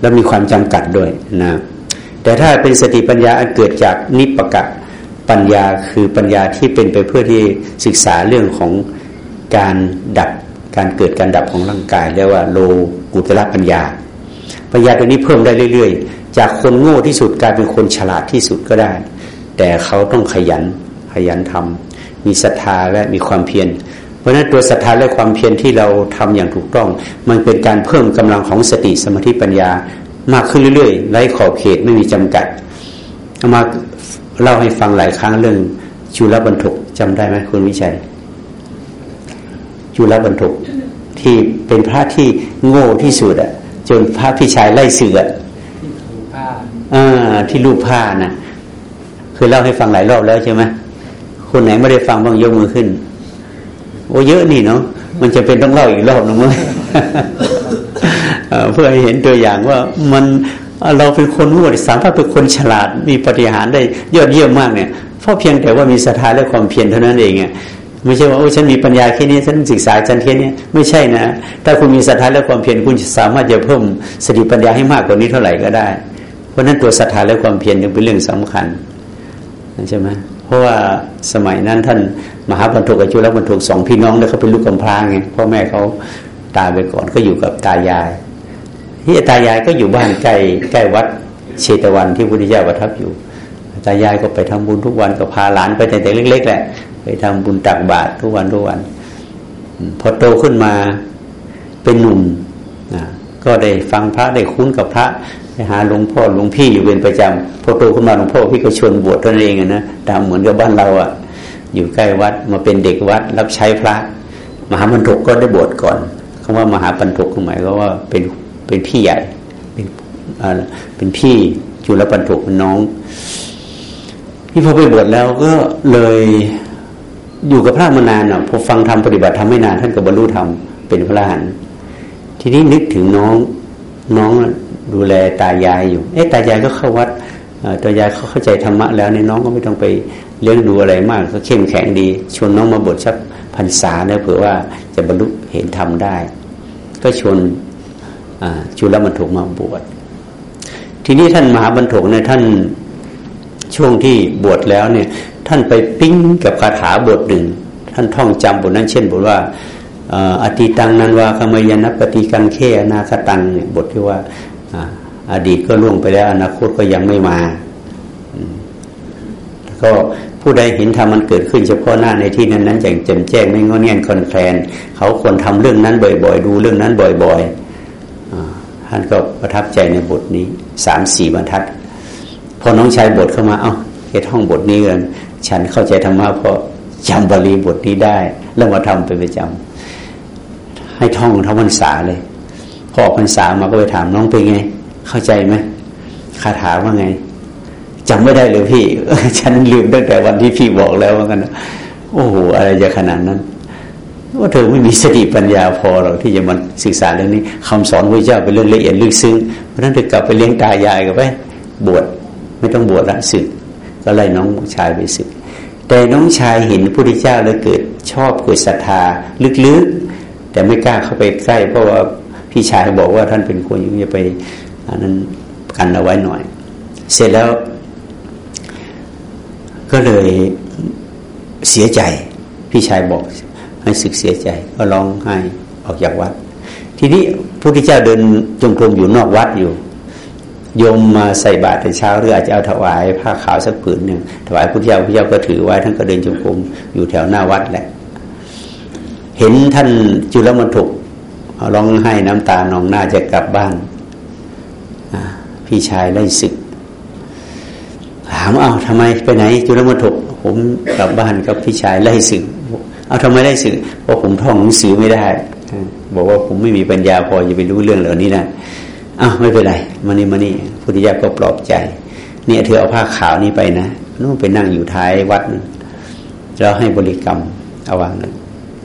แล้วมีความจำกัดด้วยนะแต่ถ้าเป็นสติปัญญาอันเกิดจากนิปกะปัญญาคือปัญญาที่เป็นไปเพื่อที่ศึกษาเรื่องของ การดับการเกิดการดับของร่างกายเรียกว่าโลกุตระปัญญา ปัญญาตัวนี้เพิ่มได้เรื่อย ๆ จากคนโง่ที่สุดกลายเป็นคนฉลาดที่สุดก็ได้ แต่เขาต้องขยันขยันทำมีศรัทธาและมีความเพียร เพราะนั้นตัวศรัทธาและความเพียรที่เราทำอย่างถูกต้อง มันเป็นการเพิ่มกำลังของสติสมาธิปัญญามากขึ้นเรื่อยๆไร้ขอบเขตไม่มีจำกัดเอามาเล่าให้ฟังหลายครั้งเรื่องจุลบรรทุกจำได้ไหมคุณวิชัย จุลบรรทุกที่เป็นพระที่โง่ที่สุดอะจนพระพี่ชายไล่เสืออ่าที่รูปผ้านะเคยเล่าให้ฟังหลายรอบแล้วใช่ไหมคนไหนไม่ได้ฟังบ้างยกมือขึ้น โอ้เยอะนี่เนาะมันจะเป็นต้องเล่าอีกรอบนึงมั้ยเพื่อให้เห็นตัวอย่างว่ามันเราเป็นคนโง่สามารถเป็นคนฉลาดมีปฏิหารได้ยอดเยี่ยมมากเนี่ยเพราะเพียงแต่ว่ามีศรัทธาและความเพียรเท่านั้นเองเนี่ย ไม่ใช่ว่าโอ้ฉันมีปัญญาแค่นี้ฉันศึกษาฉันแค่นี้ไม่ใช่นะ ถ้าคุณมีศรัทธาและความเพียรคุณสามารถจะเพิ่มสติปัญญาให้มากกว่านี้เท่าไหร่ก็ได้ เพราะนั้นตัวศรัทธาและความเพียรยังเป็นเรื่องสำคัญใช่ไหมเพราะว่าสมัยนั้นท่านมหาบรรทุกกับจุลบรรทุกสองพี่น้องเนี่ยเขาเป็นลูกกำพร้าไงพ่อแม่เขาตายไปก่อนก็อยู่กับตายายที่ตายายก็อยู่บ้านใกล้ใกล้วัดเชตวันที่พุทธเจ้าประทับอยู่ตายายก็ไปทำบุญทุกวันก็พาหลานไปแต่เล็กๆแหละ ไปทำบุญตักบาตรทุกวันทุกวัน พอโตขึ้นมาเป็นหนุ่มก็ได้ฟังพระได้คุ้นกับพระไปหาหลวงพ่อหลวงพี่อยู่เป็นประจำพอโตขึ้นมาหลวงพ่อพี่ก็ชวนบวชตัวเองนะตามเหมือนกับบ้านเราอะ อยู่ใกล้วัดมาเป็นเด็กวัด รับใช้พระ มหาบรรทุกก็ได้บวชก่อนคำว่ามหาบรรทุกหมายก็ว่าเป็นเป็นพี่ใหญ่เป็นเป็นพี่จุลบรรทุกเป็นน้องที่พอไปบวชแล้วก็เลย อยู่กับพระมานานอะพอฟังธรรมปฏิบัติธรรมไม่นานท่านก็บรรลุธรรมเป็นพระอรหันต์ทีนี้นึกถึงน้องน้องดูแลตายายอยู่ เอ๊ะตายายก็เข้าวัดตายายเขาเข้าใจธรรมะแล้วในน้องก็ไม่ต้องไปเลี้ยงดูอะไรมาก ก็เข้มแข็งดี ชวนน้องมาบวชสักพรรษาเนี่ยเผื่อว่าจะบรรลุเห็นธรรมได้ ก็ชวนจุลบรรทุกมาบวชทีนี้ท่านมหาบรรทุกเนี่ยท่านช่วงที่บวชแล้วเนี่ย ท่านไปปิ้งกับคาถาบทหนึ่ง ท่านท่องจำบทนั้น เช่นบทว่าอติตังนันวาคมยานปฏิกังเคอนาคตังเนี่ยบทที่ว่าอดีตก็ล่วงไปแล้ว อนาคตก็ยังไม่มาก็ผู้ใดเห็นธรรมมันเกิดขึ้นเฉพาะหน้าในที่นั้นนั้นอย่างแจ่มแจ้งไม่งอเงียนคอนแคลนเขาควรทำเรื่องนั้นบ่อย ๆ ดูเรื่องนั้นบ่อยๆท่านก็ประทับใจในบทนี้สามสี่บรรทัด พอน้องชายบทเข้ามาเอา้าเฮ็ดห้องบทนี้กัน ฉันเข้าใจธรรมะเพราะจำบาลีบทนี้ได้ แล้วมาทำเป็นประจำให้ท่องทั้งพรรษาเลย พอพรรษามาก็ไปถามน้องเป็นไง เข้าใจไหมคาถาว่าไงจำไม่ได้เลยพี่ ฉันลืมตั้งแต่วันที่พี่บอกแล้วว่ากันโอ้โหอะไรจะขนาดนั้นว่าเธอไม่มีสติปัญญาพอหรอกที่จะมาศึกษาเรื่องนี้คำสอนพระเจ้าเป็นเรื่องละเอียดลึกซึ้งเพราะนั้นเธอกลับไปเลี้ยงตายายกันไปบวชไม่ต้องบวชละสึก ก็ไล่น้องชายไปสึก แต่น้องชายเห็นพระพุทธเจ้าแล้วเกิดชอบเกิดศรัทธาลึกๆ แต่ไม่กล้าเข้าไปใกล้ เพราะว่าพี่ชายบอกว่าท่านเป็นคนยังจะไปอันนั้นกันเอาไว้หน่อย เสร็จแล้ว ก็เลยเสียใจ พี่ชายบอกให้สึกเสียใจ ก็ร้องไห้ออกจากวัด ทีนี้พระพุทธเจ้าเดินจงกรมอยู่นอกวัดอยู่ โยมมาใส่บาตรแต่เช้าหรืออาจจะเอาถวายผ้าขาวสักผืนหนึ่งถวายพระพุทธเจ้าพระเจ้าก็ถือไว้ท่านก็เดินจงกรมอยู่แถวหน้าวัดแหละ เห็นท่านจุลมณฑกร้องไห้น้ำตานองหน้าจะกลับบ้านพี่ชายไล่ศึก ถามเอาทำไมไปไหน จุลมณฑกผมกลับบ้านกับพี่ชายไล่สึก เอาทำไมไล่สึกเพราะผมท่องหนังสือไม่ได้บอกว่าผมไม่มีปัญญาพอจะไปรู้เรื่องเหล่านี้นะ อ้าวไม่เป็นไรมานี่มานี่พุทธิยาก็ปลอบใจ เนี่ยเธอเอาผ้าขาวนี้ไปนะนู่นไปนั่งอยู่ท้ายวัดแล้วให้บริกรรมเอาวาง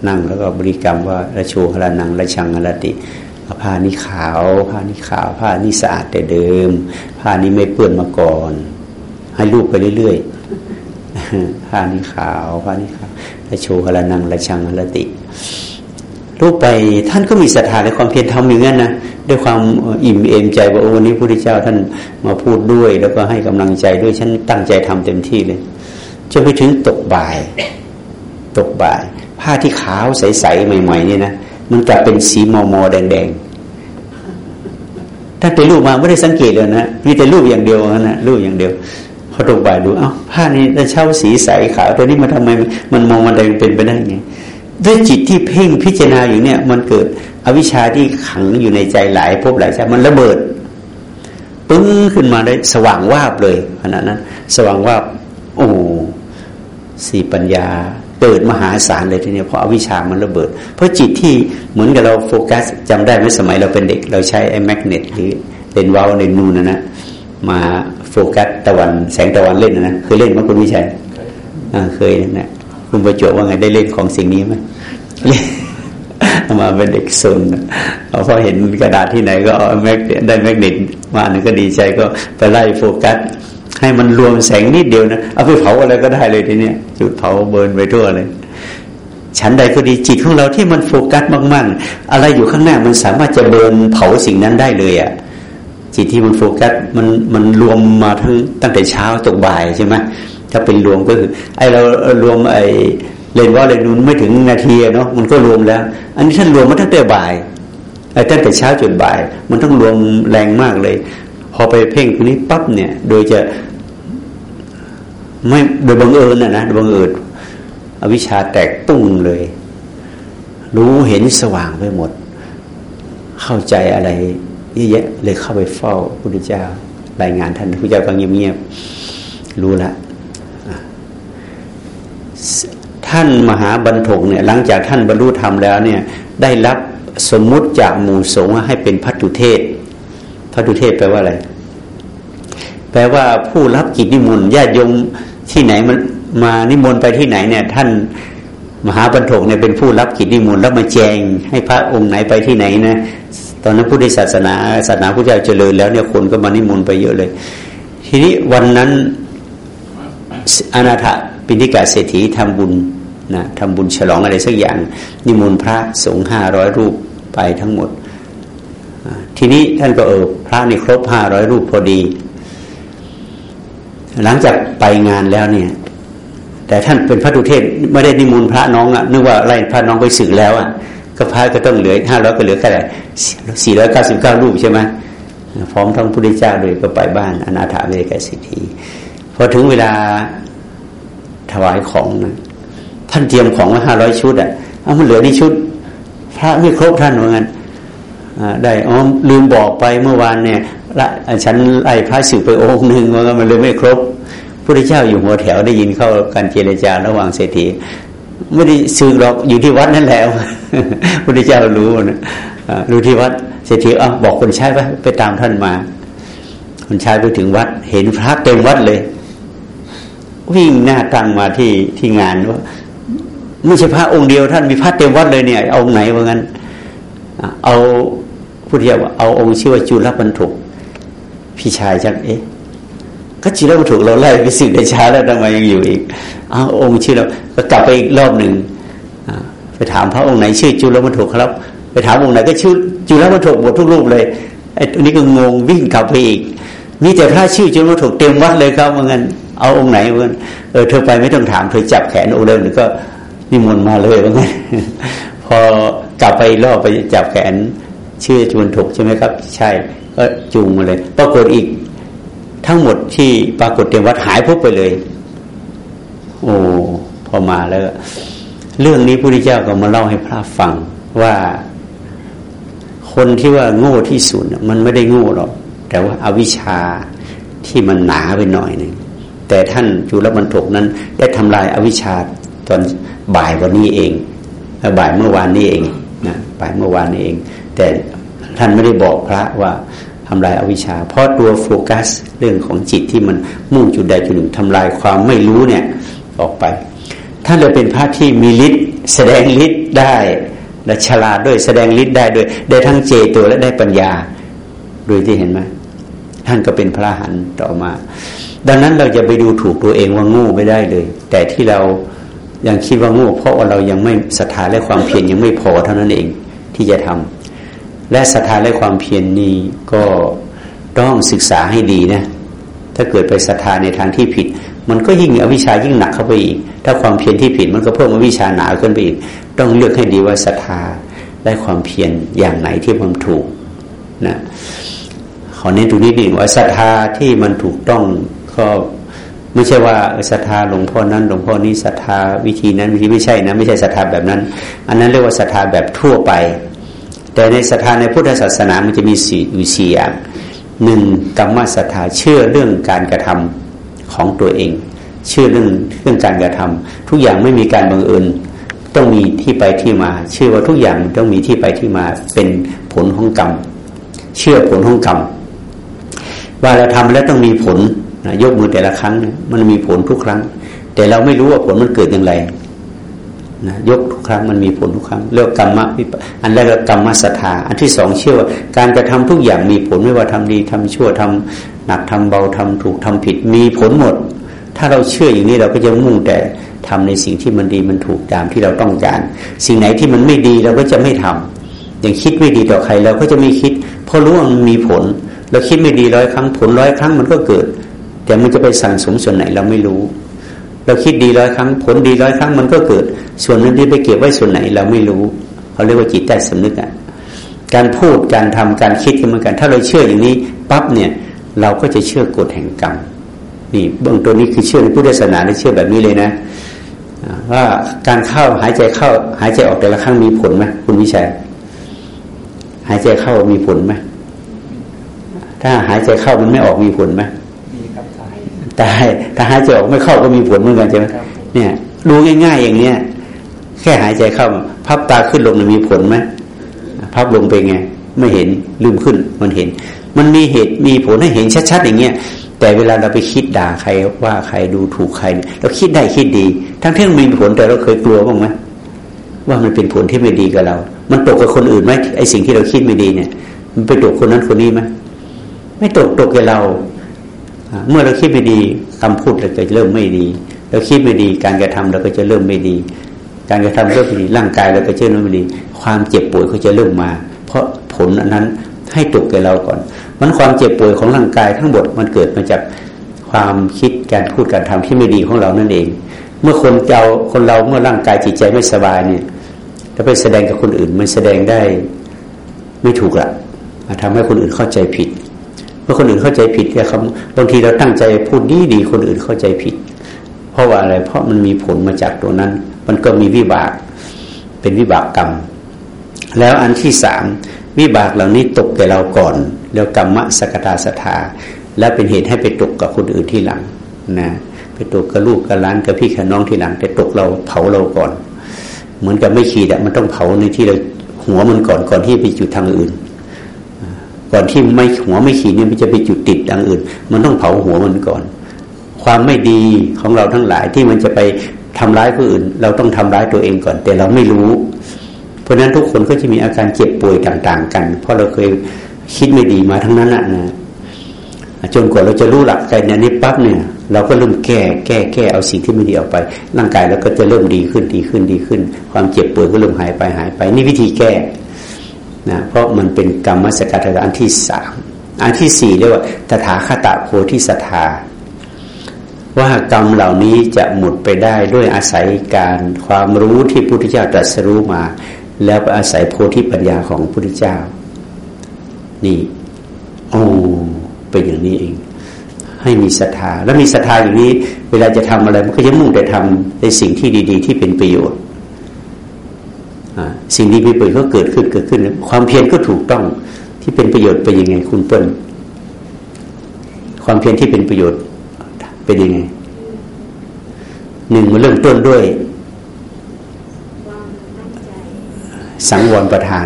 นั่งแล้วก็บริกรรมว่าระโชหระนังระชังหรติผ้านี้ขาว ผ้านี้ขาว ผ้านี้สะอาดแต่เดิม ผ้านี้ไม่เปื้อนมาก่อน ให้ลูกไปเรื่อยๆผ้านี้ขาว ผ้านี้ขาวละโชหละนังละชังละติลูกไปท่านก็มีศรัทธาในความเพียรทำอย่างนั้นนะ ด้วยความอิ่มเอมใจว่าโอ้วันนี้พระพุทธเจ้าท่านมาพูดด้วย แล้วก็ให้กำลังใจด้วยฉันตั้งใจทำเต็มที่เลยจนไปถึงตกบ่าย ตกบ่าย ผ้าที่ขาวใสๆใหม่ๆนี่นะมันกลับเป็นสีมอมอแดงๆถ้าเป็นรูปมาไม่ได้สังเกตเลยนะมีแต่รูปอย่างเดียวนะรูปอย่างเดียวพอตกบ่ายดูเอา้าผ้านี้เช่าสีใสขาวตัวนี้มันทำไมมันมองมันเป็นไปได้ไง ด้วยจิตที่เพ่งพิจารณาอยู่เนี่ย มันเกิดอวิชชาที่ขังอยู่ในใจหลายภพหลายชาติมันระเบิดปึ้งขึ้นมาได้สว่างวาบเลยขณะนั้น สว่างวาบโอ้สี่ปัญญาเกิดมหาศาลเลยทีนี้เพราะอวิชามันระเบิด เพราะจิตที่เหมือนกับเราโฟกัสจำได้ไหมสมัยเราเป็นเด็ก เราใช้ไอ้แมกเนตหรือเลนวาลในนูนนะนะมาโฟกัสตะวันแสงตะวันเล่นนะเคยเล่นไหมคุณวิชัยเคยนะ คุณประจวบว่าไงได้เล่นของสิ่งนี้ไหมมาเป็นเด็กซนเอาพอเห็นกระดาษที่ไหนก็เอาแมกได้ magnet มาหนึ่งก็ดีใจก็ไปไล่โฟกัส ให้มันรวมแสงนิดเดียวนะเอาไปเผาอะไรก็ได้เลยทีเนี้ยจุดเผา burn ไปทั่วเลยฉันใดก็ดีจิตของเราที่มันโฟกัสมากๆ อะไรอยู่ข้างหน้ามันสามารถจะ burn เผาสิ่งนั้นได้เลยอะ่ะจิตที่มันโฟกัสมันมันรวมมาทั้งตั้งแต่เช้าตกบ่ายใช่ไหม ถ้าเป็นรวมก็คือ ไอเรารวมไอเล่นว่าเล่นนู้นไม่ถึงนาทีเนาะมันก็รวมแล้ว อันนี้ท่านรวมมาตั้งแต่บ่ายไอตั้งแต่เช้าจนบ่าย มันต้องรวมแรงมากเลย พอไปเพ่งตรงนี้ปั๊บเนี่ย โดยจะไม่โดยบังเอิญนะนะบังเอิญอวิชชาแตกปุ้งเลย รู้เห็นสว่างไปหมด เข้าใจอะไรเยอะแยะเลยเข้าไปเฝ้าพระพุทธเจ้ารายงานท่านพระพุทธเจ้าก็เงียบๆรู้ละ ท่านมหาบรรทกเนี่ยหลังจากท่านบรรลุธรรมแล้วเนี่ยได้รับสมมุติจากหมู่สงฆ์ให้เป็นพัตุเทศพัตุเทศแปลว่าอะไร แปลว่าผู้รับกิจนิมนต์ญาติโยมที่ไหนมันมานิมนต์ไปที่ไหนเนี่ยท่านมหาบรรทกเนี่ยเป็นผู้รับกิจนิมนต์แล้วมาแจง ให้พระองค์ไหนไปที่ไหนนะตอนนั้นพุทธศาสนาศาสนาพุทธเจ้าเจริญแล้วเนี่ยคนก็มานิมนต์ไปเยอะเลย ทีนี้วันนั้นอนาถ ปิณิกาเศรษฐีทำบุญนะทำบุญฉลองอะไรสักอย่าง นิมนต์พระสงฆ์ห้าร้อยรูปไปทั้งหมด ทีนี้ท่านก็เออพระนี่ครบห้าร้อยรูปพอดี หลังจากไปงานแล้วเนี่ย แต่ท่านเป็นพระดุเทศไม่ได้นิมนต์พระน้องอะนึกว่าไล่พระน้องไปสึกแล้วอะก็พระก็ต้องเหลือห้าร้อยก็เหลือแค่ไหนสี่ร้อยเก้าสิบเก้ารูปใช่ไหมพร้อมทั้งพุทธเจ้าเลยก็ไปบ้านอนาถาเวกสิทธิพอถึงเวลา ถวายของนะท่านเตรียมของมาห้าร้อยชุดอะเอามันเหลือนี่ชุด พระไม่ครบท่านเหมือนกันได้อ๋อลืมบอกไปเมื่อวานเนี่ยละฉันไล่พระสึกไปองค์หนึ่งว่ามันเลยไม่ครบพระเจ้าอยู่หัวแถวได้ยินเข้าการเจรจาระหว่างเศรษฐีไม่ได้สึกหรอกอยู่ที่วัดนั่นแหละพระเจ้ารู้นะรู้ที่วัดเศรษฐีอะบอกคนใช้ไปไปตามท่านมา คนใช้ไปถึงวัด เห็นพระเต็มวัดเลย วิ่งหน้าตั้งมาที่ที่งานว่าไม่ใช่พระองค์เดียวท่านมีพระเต็มวัดเลยเนี่ย เอาไหนว่างั้นเอาพุทธิยว่าเอาองค์ชื่อว่าจุลปันถุกพี่ชายจักเอ๊ะก็จุลปันถุกเราไล่ไปสึกได้ช้าแล้วทำไมยังอยู่อีกเอาองค์ชื่อเราก็กลับไปอีกรอบหนึ่งไปถามพระองค์ไหนชื่อจุลปันถุกครับ ไปถามองค์ไหนก็ชื่อจุลปันถุกหมดทุกรูปเลยไอ้ตัวนี้ก็งงวิ่งกลับไปอีกมีแต่พระชื่อจุลปันถุกเต็มวัดเลยครับว่างั้น เอาองค์ไหนว่าเออเธอไปไม่ต้องถามเธอจับแขนองค์เดิมหรือก็นิมนต์มาเลยว่าไงพอกลับไปรอบไปจับแขนชื่อชวนถูกใช่ไหมครับ ใช่ ก็จูงมาเลย ปรากฏอีก ทั้งหมดที่ปรากฏเต็มวัดหายพบไปเลย โอ้พอมาแล้ว เรื่องนี้พระพุทธเจ้าก็มาเล่าให้พระฟังว่าคนที่ว่าโง่ที่สุดมันไม่ได้โง่หรอกแต่ว่าอาวิชชาที่มันหนาไปหน่อยหนึ่ง แต่ท่านจุลบรรทกนั้น ได้ทำลายอาวิชชาตอนบ่ายวันนี้เองบ่ายเมื่อวานนี้เองนะบ่ายเมื่อวานนี้เอง แต่ท่านไม่ได้บอกพระว่าทำลายอาวิชชา เพราะตัวโฟกัสเรื่องของจิตที่มันมุ่งจุดใดจุดหนึ่งทำลายความไม่รู้เนี่ยออกไป ท่านเลยเป็นพระที่มีฤทธิ์แสดงฤทธิ์ได้และฉลาดด้วยแสดงฤทธิ์ได้ด้วยได้ทั้งเจตัวและได้ปัญญาโดยที่เห็นไหม ท่านก็เป็นพระหันต่อมา ดังนั้นเราจะไปดูถูกตัวเองว่าโง่ไม่ได้เลย แต่ที่เรายังคิดว่าโง่เพราะว่าเรายังไม่ศรัทธาและความเพียรยังไม่พอเท่านั้นเองที่จะทำและศรัทธาและความเพียรนนี้ก็ต้องศึกษาให้ดีนะ ถ้าเกิดไปศรัทธาในทางที่ผิด มันก็ยิ่งอวิชายิ่งหนักเข้าไปอีก ถ้าความเพียรที่ผิดมันก็เพิ่มอวิชาหนาขึ้นไปอีก ต้องเลือกให้ดีว่าศรัทธาและความเพียรอย่างไหนที่มันถูกนะ ขอเน้นตรงนี้ดีว่าศรัทธาที่มันถูกต้องก็ไม่ใช่ว่าศรัทธาหลวงพ่อนั้นหลวงพ่อนี้ศรัทธาวิธีนั้นวิธีไม่ใช่นะไม่ใช่ศรัทธาแบบนั้น อันนั้นเรียกว่าศรัทธาแบบทั่วไป แต่ในศรัทธาในพุทธศาสนามันจะมีสี่อยู่สี่อย่างหนึ่งกรรมศรัทธาเชื่อเรื่องการกระทำของตัวเอง เชื่อเรื่องเรื่องการกระทำทุกอย่างไม่มีการบังเอิญต้องมีที่ไปที่มา เชื่อว่าทุกอย่างต้องมีที่ไปที่มาเป็นผลของกรรม เชื่อผลของกรรม ว่าเราทำแล้วต้องมีผลนะยกมือแต่ละครั้งมันมีผลทุกครั้ง แต่เราไม่รู้ว่าผลมันเกิดอย่างไรนะยกทุกครั้งมันมีผลทุกครั้งเรียกกรรมะวิปอันแรกกรรมศรัทธาอันที่สองเชื่อว่าการกระทำทุกอย่างมีผลไม่ว่าทำดีทำชั่วทำหนักทำเบาทำถูกทำผิดมีผลหมด ถ้าเราเชื่ออย่างนี้เราก็จะมุ่งแต่ทำในสิ่งที่มันดีมันถูกตามที่เราต้องการ สิ่งไหนที่มันไม่ดีเราก็จะไม่ทำอย่างคิดไม่ดีต่อใครเราก็จะไม่คิด เพราะรู้ว่ามันมีผล เราคิดไม่ดีร้อยครั้งผลร้อยครั้งมันก็เกิด แต่มันจะไปสั่งสมส่วนไหนเราไม่รู้ เราคิดดีร้อยครั้ง ผลดีร้อยครั้งมันก็เกิด ส่วนนั้นที่ไปเก็บไว้ส่วนไหนเราไม่รู้เขาเรียกว่าจิตใต้สำนึกอะการพูดการทำการคิดกันเหมือนกัน ถ้าเราเชื่ออย่างนี้ปั๊บเนี่ยเราก็จะเชื่อกฎแห่งกรรมนี่เบื้องต้นนี้คือเชื่อในพุทธศาสนาเชื่อแบบนี้เลยนะว่าการเข้าหายใจเข้า หายใจออกแต่ละครั้งมีผลไหมคุณวิชัยหายใจเข้ามีผลไหม ถ้าหายใจเข้ามันไม่ออกมีผลไหมตายถ้าหายใจออกไม่เข้าก็มีผลเหมือนกันใช่ไหมเนี่ยดูง่าย ๆ อย่างเนี้ยแค่หายใจเข้า พับตาขึ้นลงมีผลไหมพับลงไปไง ไม่เห็นลืมขึ้นมันเห็น มันมีเหตุมีผลให้เห็นชัดๆอย่างเงี้ยแต่เวลาเราไปคิดด่าใครว่าใครดูถูกใครเราคิดได้คิดดี ทั้งที่มันมีผลแต่เราเคยกลัวบ้างไหมว่ามันเป็นผลที่ไม่ดีกับเรา มันตกกับคนอื่นไหมไอสิ่งที่เราคิดไม่ดีเนี่ย มันไปตกคนนั้นคนนี้ไหม ไม่ตกตกกับเรา เมื่อเราคิดไม่ดีคำพูดเราก็จะเริ่มไม่ดี เราคิดไม่ดี การกระทำเราก็จะเริ่มไม่ดี การกระทำเริ่มไม่ดีร่างกายเราก็จะเริ่มไม่ดี ความเจ็บป่วยก็จะเริ่มมา เพราะผลอันนั้นให้ตกกับเราก่อน มันความเจ็บป่วยของร่างกายทั้งหมดมันเกิดมาจากความคิดการพูดการทำที่ไม่ดีของเรานั่นเอง เมื่อคนเจ้าคนเราเมื่อร่างกายจิตใจไม่สบายเนี่ยถ้าไปแสดงกับคนอื่นมันแสดงได้ไม่ถูกละทำให้คนอื่นเข้าใจผิด เมื่อคนอื่นเข้าใจผิดเนี่ยเขาบางทีเราตั้งใจพูดดีดีคนอื่นเข้าใจผิด เพราะว่าอะไร เพราะมันมีผลมาจากตัวนั้น มันก็มีวิบาก เป็นวิบากกรรม แล้วอันที่สามวิบากเหล่านี้ตกแก่เราก่อนแล้วกรรมสกตาสถาและเป็นเหตุให้ไปตกกับคนอื่นที่หลังนะไปตกกับลูกกับหลานกับพี่กับน้องที่หลัง แต่ตกเราเผาเราก่อน เหมือนกับไม่ขีดอะมันต้องเผาในที่เราหัวมันก่อนก่อนที่ไปจุดทางอื่น ก่อนที่ไม่หัวไม่ขีดเนี่ยมันจะไปจุดติดทางอื่น มันต้องเผาหัวมันก่อน ความไม่ดีของเราทั้งหลายที่มันจะไปทำร้ายผู้อื่น เราต้องทำร้ายตัวเองก่อน แต่เราไม่รู้ เพราะนั้นทุกคนก็จะมีอาการเจ็บป่วยต่าง ๆ กัน เพราะเราเคยคิดไม่ดีมาทั้งนั้นนะจนกว่าเราจะรู้หลักการนี้ปั๊บเนี่ย เราก็เริ่มแก้แก้แก้เอาสิ่งที่ไม่ดีออกไป ร่างกายเราก็จะเริ่มดีขึ้นดีขึ้นดีขึ้น ความเจ็บป่วยก็เริ่มหายไปหายไป นี่วิธีแก้ นะเพราะมันเป็นกรรมสกัดอันที่สามอันที่สี่เรียกว่าตถาคตโพธิสัทาว่ากรรมเหล่านี้จะหมดไปได้ด้วยอาศัยการความรู้ที่พุทธเจ้าตรัสรู้มา แล้วไปอาศัยโพธิปัญญาของพุทธเจ้า นี่โอ้เป็นอย่างนี้เอง ให้มีศรัทธา แล้วมีศรัทธาอย่างนี้ เวลาจะทำอะไรมันก็จะมุ่งแต่ทำในสิ่งที่ดี ๆ ที่เป็นประโยชน์ สิ่งดีมีประโยชน์ก็เกิดขึ้นเกิดขึ้น ความเพียรก็ถูกต้องที่เป็นประโยชน์เป็นยังไง คุณเปิ้ลความเพียรที่เป็นประโยชน์เป็นยังไงหนึ่งมันเริ่มต้นด้วย สังวรประทาน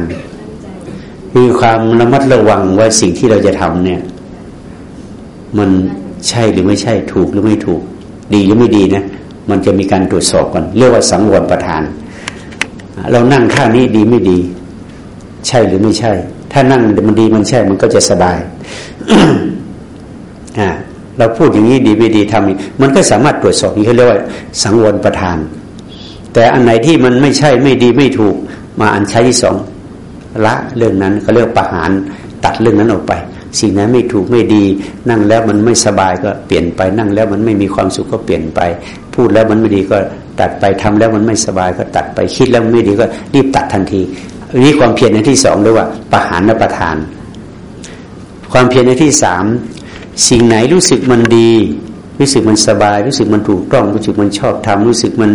คือความระมัดระวังว่าสิ่งที่เราจะทำเนี่ย มันใช่หรือไม่ใช่ถูกหรือไม่ถูก ดีหรือไม่ดีนะมันจะมีการตรวจสอบก่อนเรียกว่าสังวรประทาน เรานั่งท่านี้ดีไม่ดี ใช่หรือไม่ใช่ ถ้านั่งมันดีมันใช่มันก็จะสบายเราพูดอย่างนี้ดีไม่ดีทำมันก็สามารถตรวจสอบนี่เขาเรียกว่า สังวรประทาน แต่อันไหนที่มันไม่ใช่ไม่ดีไม่ถูก มาอันใช้ที่สองละเรื่องนั้นเขาเรียกประหารตัดเรื่องนั้นออกไป สิ่งนั้นไม่ถูกไม่ดี นั่งแล้วมันไม่สบายก็เปลี่ยนไป นั่งแล้วมันไม่มีความสุขก็เปลี่ยนไป พูดแล้วมันไม่ดีก็ ตัดไปทำแล้วมันไม่สบายก็ตัดไปคิดแล้วไม่ดีก็รีบตัดทันทีนี้ความเพียรในที่สองเรียกว่าประหารและประทาน ความเพียรในที่สามสิ่งไหนรู้สึกมันดี รู้สึกมันสบาย รู้สึกมันถูกต้อง รู้สึกมันชอบทำรู้สึกมัน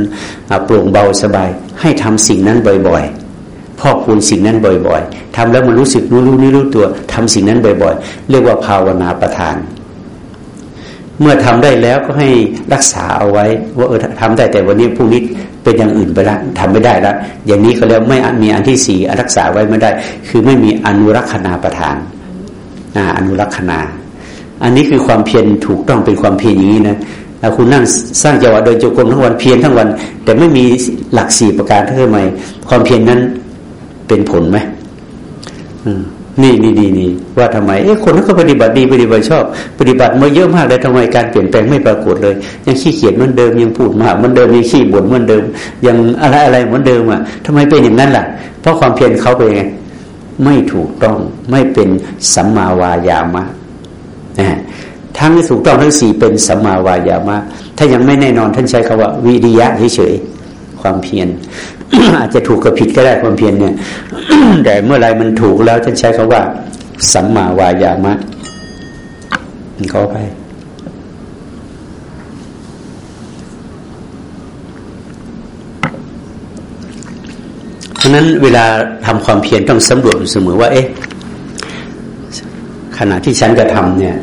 โปร่งเบาสบาย ให้ทำสิ่งนั้นบ่อยๆพอกพูนสิ่งนั้นบ่อย ๆทำแล้วมันรู้สึกรู้รู้นี่รู้ตัวทำสิ่งนั้นบ่อย ๆ เรียกว่าภาวนาประทาน เมื่อทำได้แล้วก็ให้รักษาเอาไว้ ว่าเออทำได้แต่วันนี้พรุ่งนี้เป็นอย่างอื่นไปล้วทำไม่ได้ล้วอย่างนี้ก็แล้วไม่มีอันที่สี่รักษาไว้ไม่ได้ คือไม่มีอนุรักษณาประทานอนุรักษณา อันนี้คือความเพียรถูกต้องเป็นความเพียรอย่างนี้นะคุณนั่งสร้างจังหวะโดยจงกรมทั้งวันเพียรทั้งวัน แต่ไม่มีหลักสี่ประการเท่าไหร่ความเพียรนนั้นเป็นผลไหม นี่นี่นี่นี่ว่าทำไมเอ๊ะคนนั้นก็ปฏิบัติดีปฏิบัติชอบ ปฏิบัติมาเยอะมากเลยทำไมการเปลี่ยนแปลงไม่ปรากฏเลย ยังขี้เกียจเหมือนเดิมยังพูดมากเหมือนเดิมยังขี้บ่นเหมือนเดิม ยังอะไรอะไรเหมือนเดิมอะทำไมเป็นอย่างนั้นล่ะ เพราะความเพียรเขาเป็นไงไม่ถูกต้องไม่เป็นสัมมาวายามะนะทั้งถูกต้องทั้งสี่เป็นสัมมาวายามะ ถ้ายังไม่แน่นอนท่านใช้คาว่าวิริยะเฉยๆความเพียร อาจจะถูกกับผิดก็ได้ความเพียรเนี่ย แต่เมื่อไรมันถูกแล้วท่านใช้คาว่า สัมมาวายามะขอไปเพราะนั้นเวลาทำความเพียรต้องสำรวจเสมอว่า เอ๊ะขณะที่ฉันกระทำเนี่ย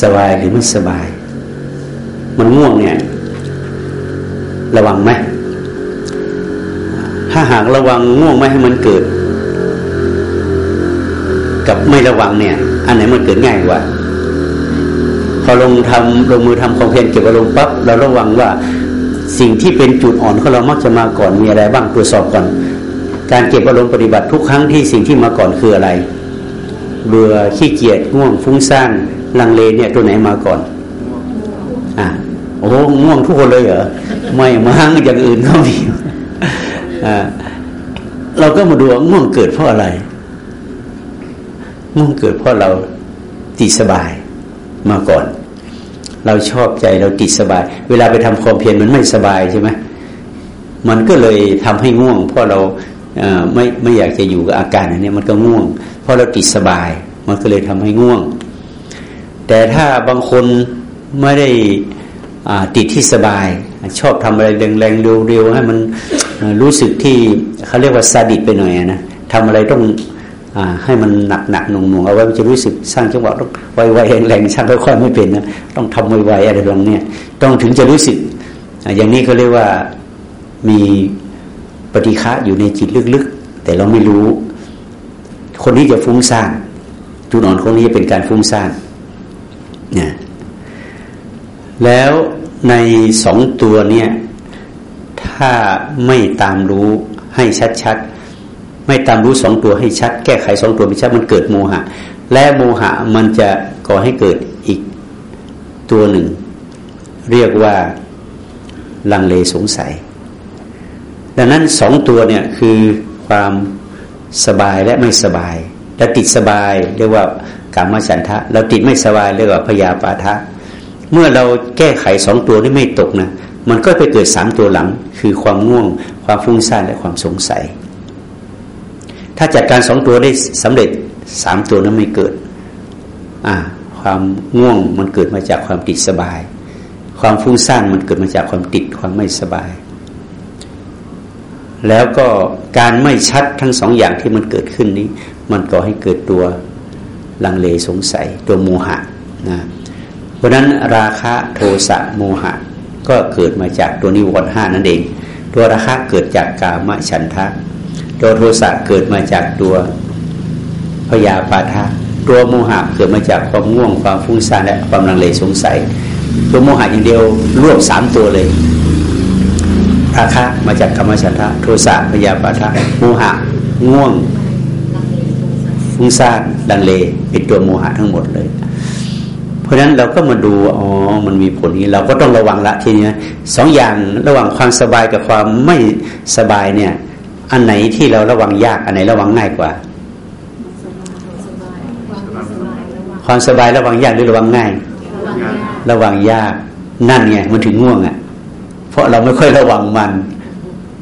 สบายหรือไม่สบาย มันง่วงเนี่ย ระวังไหม ถ้าหากระวังง่วงไม่ให้มันเกิด กับไม่ระวังเนี่ย อันไหนมันเกิดง่ายกว่า พอลงทำลงมือทำความเพียรเก็บอารมณ์ปั๊บเราระวังว่าสิ่งที่เป็นจุดอ่อนของเรามักจะมาก่อนมีอะไรบ้างตรวจสอบก่อน การเก็บอารมณ์ปฏิบัติทุกครั้งที่สิ่งที่มาก่อนคืออะไร เบื่อขี้เกียจง่วงฟุ้งซ่านลังเลเนี่ยตัวไหนมาก่อนอะโอ้ง่วงทุกคนเลยเหรอไม่มั้งอย่างอื่นก็มี เราก็มาดูว่าง่วงเกิดเพราะอะไรง่วงเกิดเพราะเราติดสบายมาก่อน เราชอบใจเราติดสบาย เวลาไปทำความเพียรมันไม่สบายใช่ไหมมันก็เลยทำให้ง่วง เพราะเราไม่ไม่อยากจะอยู่กับอาการอันนี้มันก็ง่วง เพราะเราติดสบาย มันก็เลยทำให้ง่วง แต่ถ้าบางคนไม่ได้ติดที่สบาย ชอบทำอะไรแรงๆเร็วๆให้มันรู้สึกที่เขาเรียกว่าซาดิสไปหน่อยนะทำอะไรต้องอให้มันหนักหนักหน่วงหน่วงเอาไว้มันจะรู้สึกสร้างจังหวะต้องไวไวแรงๆช่างค่อยๆไม่เป็นนะต้องทำไวไวอะไรแบบนี้ต้องถึงจะรู้สึก อย่างนี้เขาเรียกว่ามีปฏิฆะอยู่ในจิตลึกๆ แต่เราไม่รู้ คนนี้จะฟุ้งซ่านจุดอ่อนคนนี้จะเป็นการฟุ้งซ่านเนี่ยแล้ว ในสองตัวเนี่ย ถ้าไม่ตามรู้ให้ชัดๆไม่ตามรู้สองตัวให้ชัด แก้ไขสองตัวไม่ชัดมันเกิดโมหะ และโมหะมันจะก่อให้เกิดอีกตัวหนึ่ง เรียกว่าลังเลสงสัย ดังนั้นสองตัวเนี่ยคือความสบายและไม่สบายเราติดสบายเรียกว่ากามฉันทะ เราติดไม่สบายเรียกว่าพยาปาทะ เมื่อเราแก้ไขสองตัวนี้ไม่ตกนะมันก็ไปเกิดสามตัวหลัง คือความง่วง ความฟุ้งซ่านและความสงสัย ถ้าจัดการสองตัวได้สำเร็จสามตัวนั้นไม่เกิด อ่า ความง่วงมันเกิดมาจากความติดสบาย ความฟุ้งซ่านมันเกิดมาจากความติดความไม่สบาย แล้วก็การไม่ชัดทั้งสองอย่างที่มันเกิดขึ้นนี้ มันก็ให้เกิดตัวลังเลสงสัย ตัวโมหะนะ เพราะนั้นราคะโทสะโมหะ ก็เกิดมาจากตัวนิวรณ์ห้านั่นเอง ตัวราคะเกิดจากกามฉันทะ ตัวโทสะเกิดมาจากตัวพยาปาทะตัวโมหะเกิดมาจากความง่วงความฟุ้งซ่านและความลังเลสงสัย ตัวโมหะอย่างเดียวรวบสามตัวเลยราคะมาจากกามฉันทะ โทสะพยาปาทะโมหะง่วงฟุ้งซ่านลังเลเป็นตัวโมหะทั้งหมดเลย ราะฉะนั้นเราก็มาดูอ๋อมันมีผลนี้เราก็ต้องระวังละทีนี้สองอย่างระหว่างความสบายกับความไม่สบายเนี่ย อันไหนที่เราระวังยากอันไหนระวังง่ายกว่า ความสบายระวังยากหรือระวังง่าย ระวังยากนั่นไงมันถึงง่วงอะ เพราะเราไม่ค่อยระวังมัน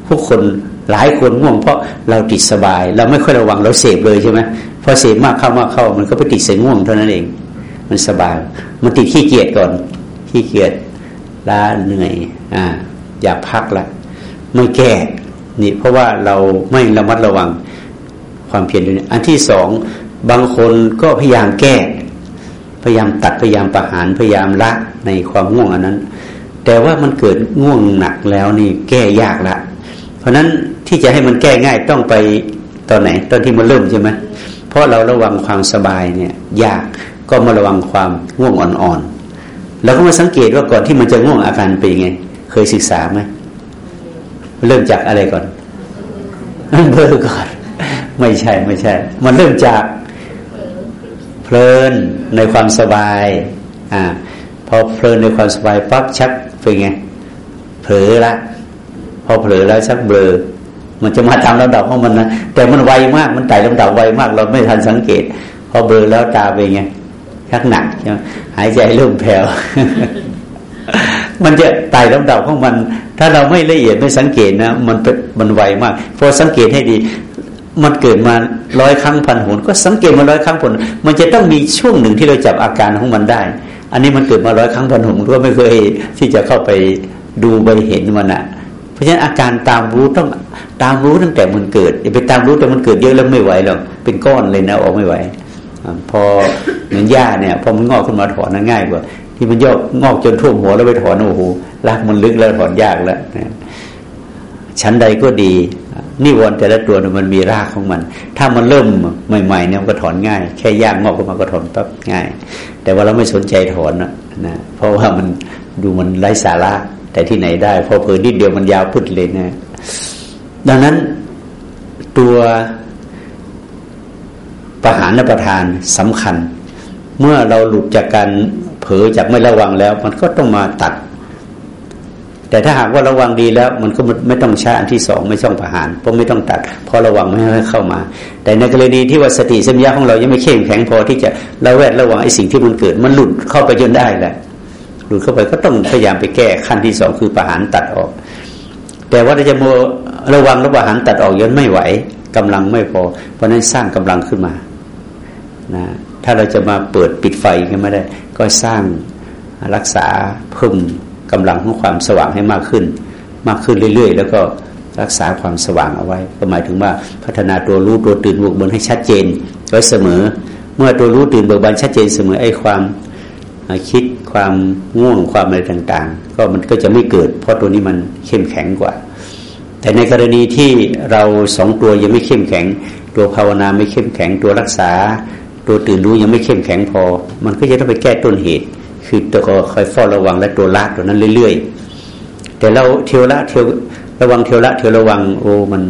ผู้คนหลายคนง่วงเพราะเราติดสบาย เราไม่ค่อยระวังเราเสพเลยใช่ไหมพอเสพมากเข้ามากเข้ามันก็ไปติดเสียง่วงเท่านั้นเอง มันสบาย มันติดขี้เกียจก่อน ขี้เกียจล้าเหนื่อย อ่า อยากพักละไม่แก้นี่เพราะว่าเราไม่ระมัดระวังความเพียรด้วยอันที่สองบางคนก็พยายามแก้ พยายามตัดพยายามประหารพยายามละในความง่วงอันนั้น แต่ว่ามันเกิดง่วงหนักแล้วนี่แก้ยากละ เพราะนั้นที่จะให้มันแก้ง่ายต้องไปตอนไหน ตอนที่มันเริ่มใช่ไหมเพราะเราระวังความสบายเนี่ย ยาก ก็มาระวังความง่วงอ่อนๆแล้วก็มาสังเกตว่าก่อนที่มันจะง่วงอาการเป็นยังไง เคยศึกษาไหมเริ่มจากอะไรก่อนเบลอก่อน ไม่ใช่ไม่ใช่ มันเริ่มจากเพลินในความสบาย อ่า พอเพลินในความสบายปั๊บชักเป็นไงเผลอละพอเผลอแล้วชักเบลอมันจะมาตามลำดับของมันนะแต่มันไวมากมันไต่ลำดับไวมาก เราไม่ทันสังเกต พอเบลอแล้วตาเป็นไง ชักหนักใช่ไหมหายใจเริ่มแผ่วมันจะไต่ลำดับของมัน ถ้าเราไม่ละเอียดไม่สังเกตนะมันมันไวมากพอสังเกตให้ดี มันเกิดมาร้อยครั้งพันหนก็สังเกตมาร้อยครั้งผลมันจะต้องมีช่วงหนึ่งที่เราจับอาการของมันได้ อันนี้มันเกิดมาร้อยครั้งพันหนก็ไม่เคยที่จะเข้าไปดูไปเห็นมันอะเพราะฉะนั้นอาการตามรู้ต้องตามรู้ตั้งแต่มันเกิดอย่าไปตามรู้แต่มันเกิดเยอะแล้วไม่ไหวหรอกเป็นก้อนเลยนะออกไม่ไหว พอเหมือนหญ้าเนี่ยพอมันงอกขึ้นมาถอนนั้นง่ายกว่า ที่มันยอกงอกจนท่วมหัวแล้วไปถอนโอ้โหรากมันลึกแล้วถอนยากแล้วชั้นใดก็ดีนิวรณ์แต่ละตัวมันมีรากของมัน ถ้ามันเริ่มใหม่ ๆ เนี่ยมันก็ถอนง่าย แค่ย่างงอกขึ้นมาก็ถอนปั๊บง่าย แต่ว่าเราไม่สนใจถอนนะนะเพราะว่ามันดูมันไร้สาระแต่ที่ไหนได้พอเพลินนิดเดียวมันยาวพุดเลยนะ ดังนั้นตัว ประหารประทานสำคัญ เมื่อเราหลุดจากการเผลอจากไม่ระวังแล้ว มันก็ต้องมาตัด แต่ถ้าหากว่าระวังดีแล้ว มันก็ไม่ต้องใช้อันที่สองไม่ต้องประหารเพราะไม่ต้องตัด เพราะระวังไม่ให้เข้ามา แต่ในกรณีที่ว่าสติสัมยาของเรายังไม่เข้มแข็งพอที่จะระแวดระวังไอ้สิ่งที่มันเกิด มันหลุดเข้าไปจนได้แหละหลุดเข้าไปก็ต้องพยายามไปแก้ขั้นที่สองคือประหารตัดออก แต่ว่าจะโมระวังระประหารตัดออกยันไม่ไหวกำลังไม่พอ เพราะนั้นสร้างกำลังขึ้นมา นะถ้าเราจะมาเปิดปิดไฟกันไม่ได้ ก็สร้างรักษาเพิ่มกำลังของความสว่างให้มากขึ้น มากขึ้นเรื่อยๆ แล้วก็รักษาความสว่างเอาไว้ ก็หมายถึงว่าพัฒนาตัวรู้ตัวตื่นบุกบนให้ชัดเจนไว้เสมอ เมื่อตัวรู้ตื่นเบิกบานชัดเจนเสมอไอ้ความคิดความง่วงความอะไรต่างๆ ก็มันก็จะไม่เกิด เพราะตัวนี้มันเข้มแข็งกว่า แต่ในกรณีที่เราสองตัวยังไม่เข้มแข็ง ตัวภาวนาไม่เข้มแข็งตัวรักษา ตัวตื่นรู้ยังไม่เข้มแข็งพอ มันก็จะต้องไปแก้ต้นเหตุ คือตัวคอยเฝ้าระวังและตัวละตัวนั้นเรื่อยๆ แต่เราเทียวละเทียวระวังเทียวละเทียวระวังโอ้มัน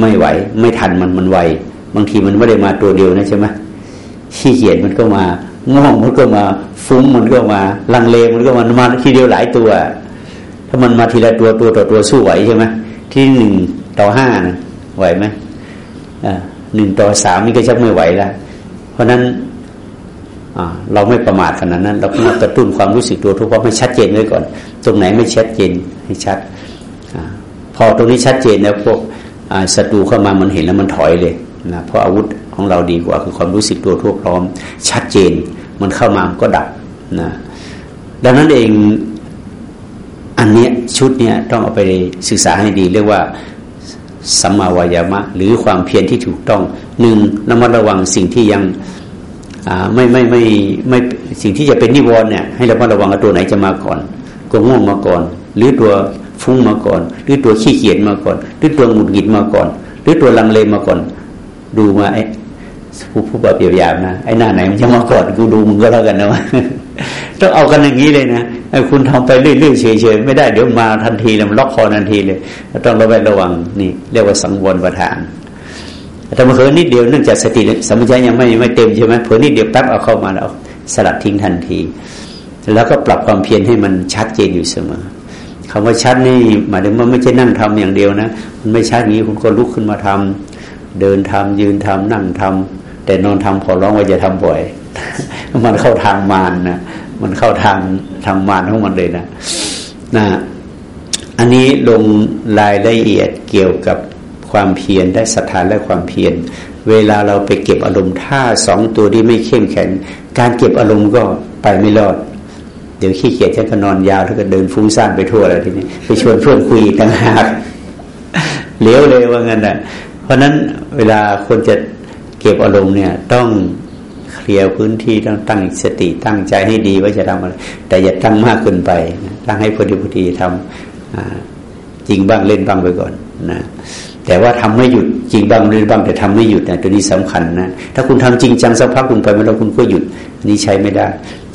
ไม่ไหว ไม่ทันมันมันไวบางทีมันไม่ได้มาตัวเดียวนะใช่ไหมขี้เกียจมันก็มาง่วงมันก็มาฟุ้งมันก็มาลังเลมันก็มามาทีเดียวหลายตัว ถ้ามันมาทีละตัวตัวต่อตัวสู้ไหวใช่ไหมที่หนึ่งต่อห้านะไหวไหมอ่าหนึ่งต่อสามนี่ก็ชักไม่ไหวแล้ว เพราะนั้นเราไม่ประมาทขนาดนั้น เราต้องกระตุ้นความรู้สึกตัวทุกข์ให้ชัดเจนไว้ก่อน ตรงไหนไม่ชัดเจนให้ชัดอพอตรงนี้ชัดเจนแล้วพวกศัตรูเข้ามามันเห็นแล้วมันถอยเลยนะเพราะอาวุธของเราดีกว่า คือความรู้สึกตัวทั่วพร้อม ชัดเจน มันเข้ามามันก็ดับนะดังนั้นเองอันนี้ชุดเนี้ยต้องเอาไปศึกษาให้ดี เรียกว่า สัมมาวายามะ หรือความเพียรที่ถูกต้องหนึ่งระมัดระวังสิ่งที่ยังไม่ไม่ไม่ไม่สิ่งที่จะเป็นนิวรณ์เนี่ยให้ระมัดระวังตัวไหนจะมาก่อนตัวง่วงมาก่อน หรือตัวฟุ้งมาก่อน หรือตัวขี้เกียจมาก่อน หรือตัวหงุดหงิดมาก่อน หรือตัวลังเลมาก่อน ดูมาไอ้ผู้ผู้แบบหยาบๆนะไอ้หน้าไหนมันจะมาก่อนกูดูมึงก็แล้วกันนะต้องเอากันอย่างนี้เลยนะ คุณทำไปเรื่อยๆเฉยๆไม่ได้เดี๋ยวมาทันทีมันล็อกคอทันทีเลยต้องระแวดระวังนี่เรียกว่าสังวรประทานแต่มาเผลอนิดเดียวเนื่องจากสติสมัญญายังไม่ไม่เต็มใช่ไหมเผลอนิดเดียวแป๊บเอาเข้ามาแล้วสลัดทิ้งทันที แล้วก็ปรับความเพียรให้มันชัดเจนอยู่เสมอคำว่าชัดนี่หมายถึงว่าไม่ใช่นั่งทำอย่างเดียวนะ มันไม่ชัดงี้คุณก็ลุกขึ้นมาทำเดินทำยืนทำนั่งทำแต่นอนทำขอร้องว่าจะทำบ่อย มันเข้าทางมารนนะ มันเข้าทางทางมารของมันเลยนะนะอันนี้ลงรายละเอียดเกี่ยวกับความเพียรได้ศรัทธาและความเพียรเวลาเราไปเก็บอารมณ์ถ้าสองตัวที่ไม่เข้มแข็ง การเก็บอารมณ์ก็ไปไม่รอด เดี๋ยวขี้เกียจก็นอนยาวแล้วก็เดินฟุ้งซ่านไปทั่วแล้วทีนี้ ไปชวนเพื่อนคุยต่างหากเลี้ยวเลยว่างั้นอะ เพราะนั้นเวลาคนจะเก็บอารมณ์เนี่ยต้อง เคลียร์พื้นที่ต้องตั้งสติตั้งใจให้ดีว่าจะทำอะไร แต่อย่าตั้งมากเกินไป ตั้งให้พอดีพอดีทำจริงบ้างเล่นบ้างไปก่อนนะแต่ว่าทำไม่หยุดจริงบ้างหรือบางแต่ทำไม่หยุดนะตัวนี้สำคัญนะถ้าคุณทำจริงจังสักพักคุณไปไม่แล้วคุณก็หยุดนี้ใช้ไม่ได้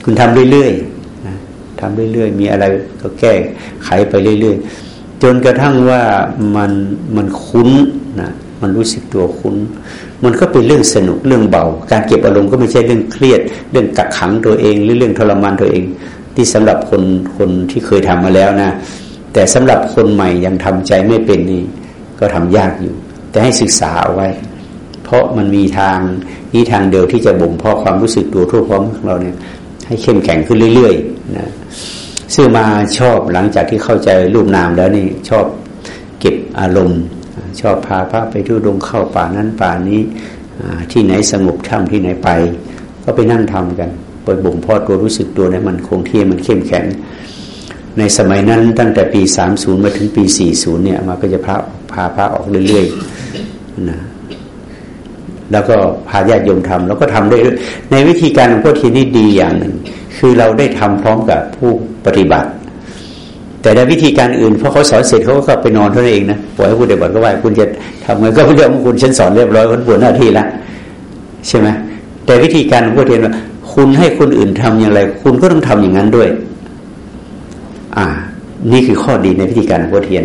คุณทำเรื่อยๆนะทำเรื่อยๆ มีอะไรก็แก้ไขไปเรื่อย ๆ จนกระทั่งว่ามันมันคุ้นนะมันรู้สึกตัวคุ้น มันก็เป็นเรื่องสนุกเรื่องเบา การเก็บอารมณ์ก็ไม่ใช่เรื่องเครียด เรื่องกักขังตัวเอง หรือเรื่องทรมานตัวเอง ที่สำหรับคนคนที่เคยทำมาแล้วนะ แต่สำหรับคนใหม่ยังทำใจไม่เป็นนี่ก็ทำยากอยู่ แต่ให้ศึกษาเอาไว้ เพราะมันมีทางนี้ทางเดียวที่จะบ่มเพาะความรู้สึกตัวทั่วพร้อมของเราเนี่ย ให้เข้มแข็งขึ้นเรื่อยๆนะซึ่งมาชอบหลังจากที่เข้าใจรูปนามแล้วนี่ชอบเก็บอารมณ์ ชอบพาพระไปทุดงเข้าป่านั้นป่านี้ที่ไหนสงบถ้ำที่ไหนไป ก็ไปนั่งทำกันไปบ่มเพาะตัวรู้สึกตัวนี้มันคงที่มันเข้มแข็ง ในสมัยนั้นตั้งแต่ปี 30 มาถึงปี 40 เนี่ยมาก็จะพระพาพระออกเรื่อยๆนะแล้วก็พาญาติโยมทำแล้วก็ทำได้ในวิธีการของพวกทีนี่ดีอย่างหนึ่ง คือเราได้ทำพร้อมกับผู้ปฏิบัติ แต่ในวิธีการอื่นพอเขาสอนเสร็จเขาก็กลับไปนอนเท่านั้นเองนะปล่อยให้คุณเดบัตก็ว่าคุณจะทำไงก็เรื่องของคุณฉันสอนเรียบร้อยคุณปวดหน้าที่ละใช่ไหมแต่วิธีการของพระเทียนว่าคุณให้คนอื่นทำอย่างไร คุณก็ต้องทำอย่างนั้นด้วย อ่า นี่คือข้อดีในวิธีการของพระเทียน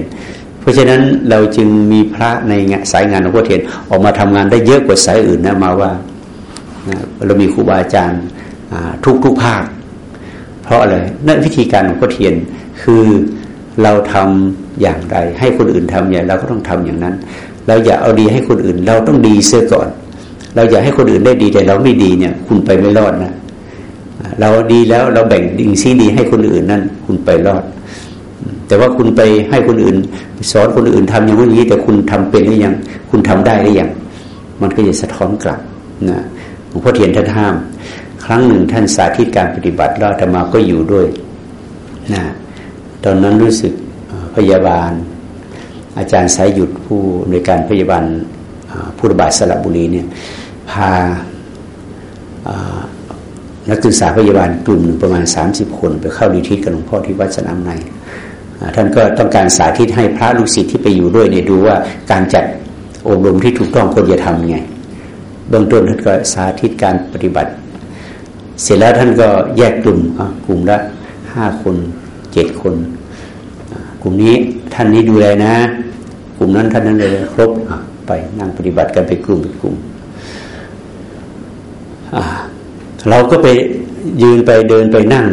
เพราะฉะนั้นเราจึงมีพระในสายงานของพระเทียนออกมาทำงานได้เยอะกว่าสายอื่นนะมาว่าเรามีครูบาอาจารย์ทุกทุกภาค เพราะอะไรนั่นวิธีการของพระเทียน คือเราทำอย่างไร ให้คนอื่นทำอย่างเราก็ต้องทำอย่างนั้น เราอย่าเอาดีให้คนอื่น เราต้องดีเสียก่อน เราอยากให้คนอื่นได้ดีแต่เราไม่ดีเนี่ย คุณไปไม่รอดนะเราดีแล้วเราแบ่งดิ่งซีดีให้คนอื่นนั่นคุณไปรอด แต่ว่าคุณไปให้คนอื่น สอนคนอื่นทำอย่างนี้ แต่คุณทำเป็นหรือยัง คุณทำได้หรือยังมันก็จะสะท้อนกลับนะหลวงพ่อเทียนท่านห้าม ครั้งหนึ่งท่านสาธิตการปฏิบัติแล้วธรรมาก็อยู่ด้วยนะ ตอนนั้นรู้สึกพยาบาล อาจารย์สายหยุดผู้ในการพยาบาลผู้ระบาดสระบุรีเนี่ยพานักศึกษาพยาบาลกลุ่มหนึ่งประมาณ 30 คน ไปเข้าดีทิศกับหลวงพ่อที่วัดสนามในท่านก็ต้องการสาธิตให้พระลูกศิษย์ที่ไปอยู่ด้วยเนี่ยดูว่าการจัดอบรมที่ถูกต้องควรจะทำไงเบื้องต้นท่านก็สาธิตการปฏิบัติ เสร็จแล้วท่านก็แยกกลุ่มกลุ่มละห้าคนเจ็ดคน ลุ่มนี้ท่านนี้ดูแลนะ กลุ่มนั้นท่านนั้นเลยครบไปนั่งปฏิบัติกันไปกลุ่มเป็นกลุ่มเราก็ไปยืนไปเดินไปนั่ง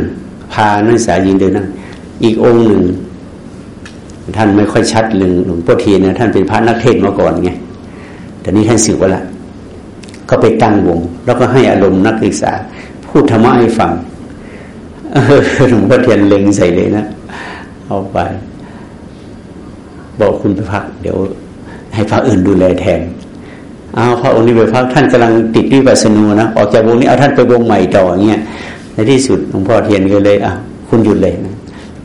พานักศึกษายืนเดินนั่ง อีกองค์หนึ่ง ท่านไม่ค่อยชัดเรื่งหลวงพ่อเทียนนะท่านเป็นพระนักเทศมาก่อนไงแต่นี้ท่านสึกว่าละก็ไปตั้งวง แล้วก็ให้อารมณ์นักศึกษา พูดธรรมะให้ฟังหลวงพ่อเทียนเล็งใส่เลยนะ เอาไป บอกคุณไปพัก เดี๋ยว ให้พระอื่นดูแลแทนเอาพระองค์นี้ไปพักท่านกำลังติดวิปัสสนูนะออกจากวงนี้เอาท่านไปวงใหม่ต่อเงี้ยในที่สุดหลวงพ่อเทียนก็เลยอะคุณหยุดเลยนะ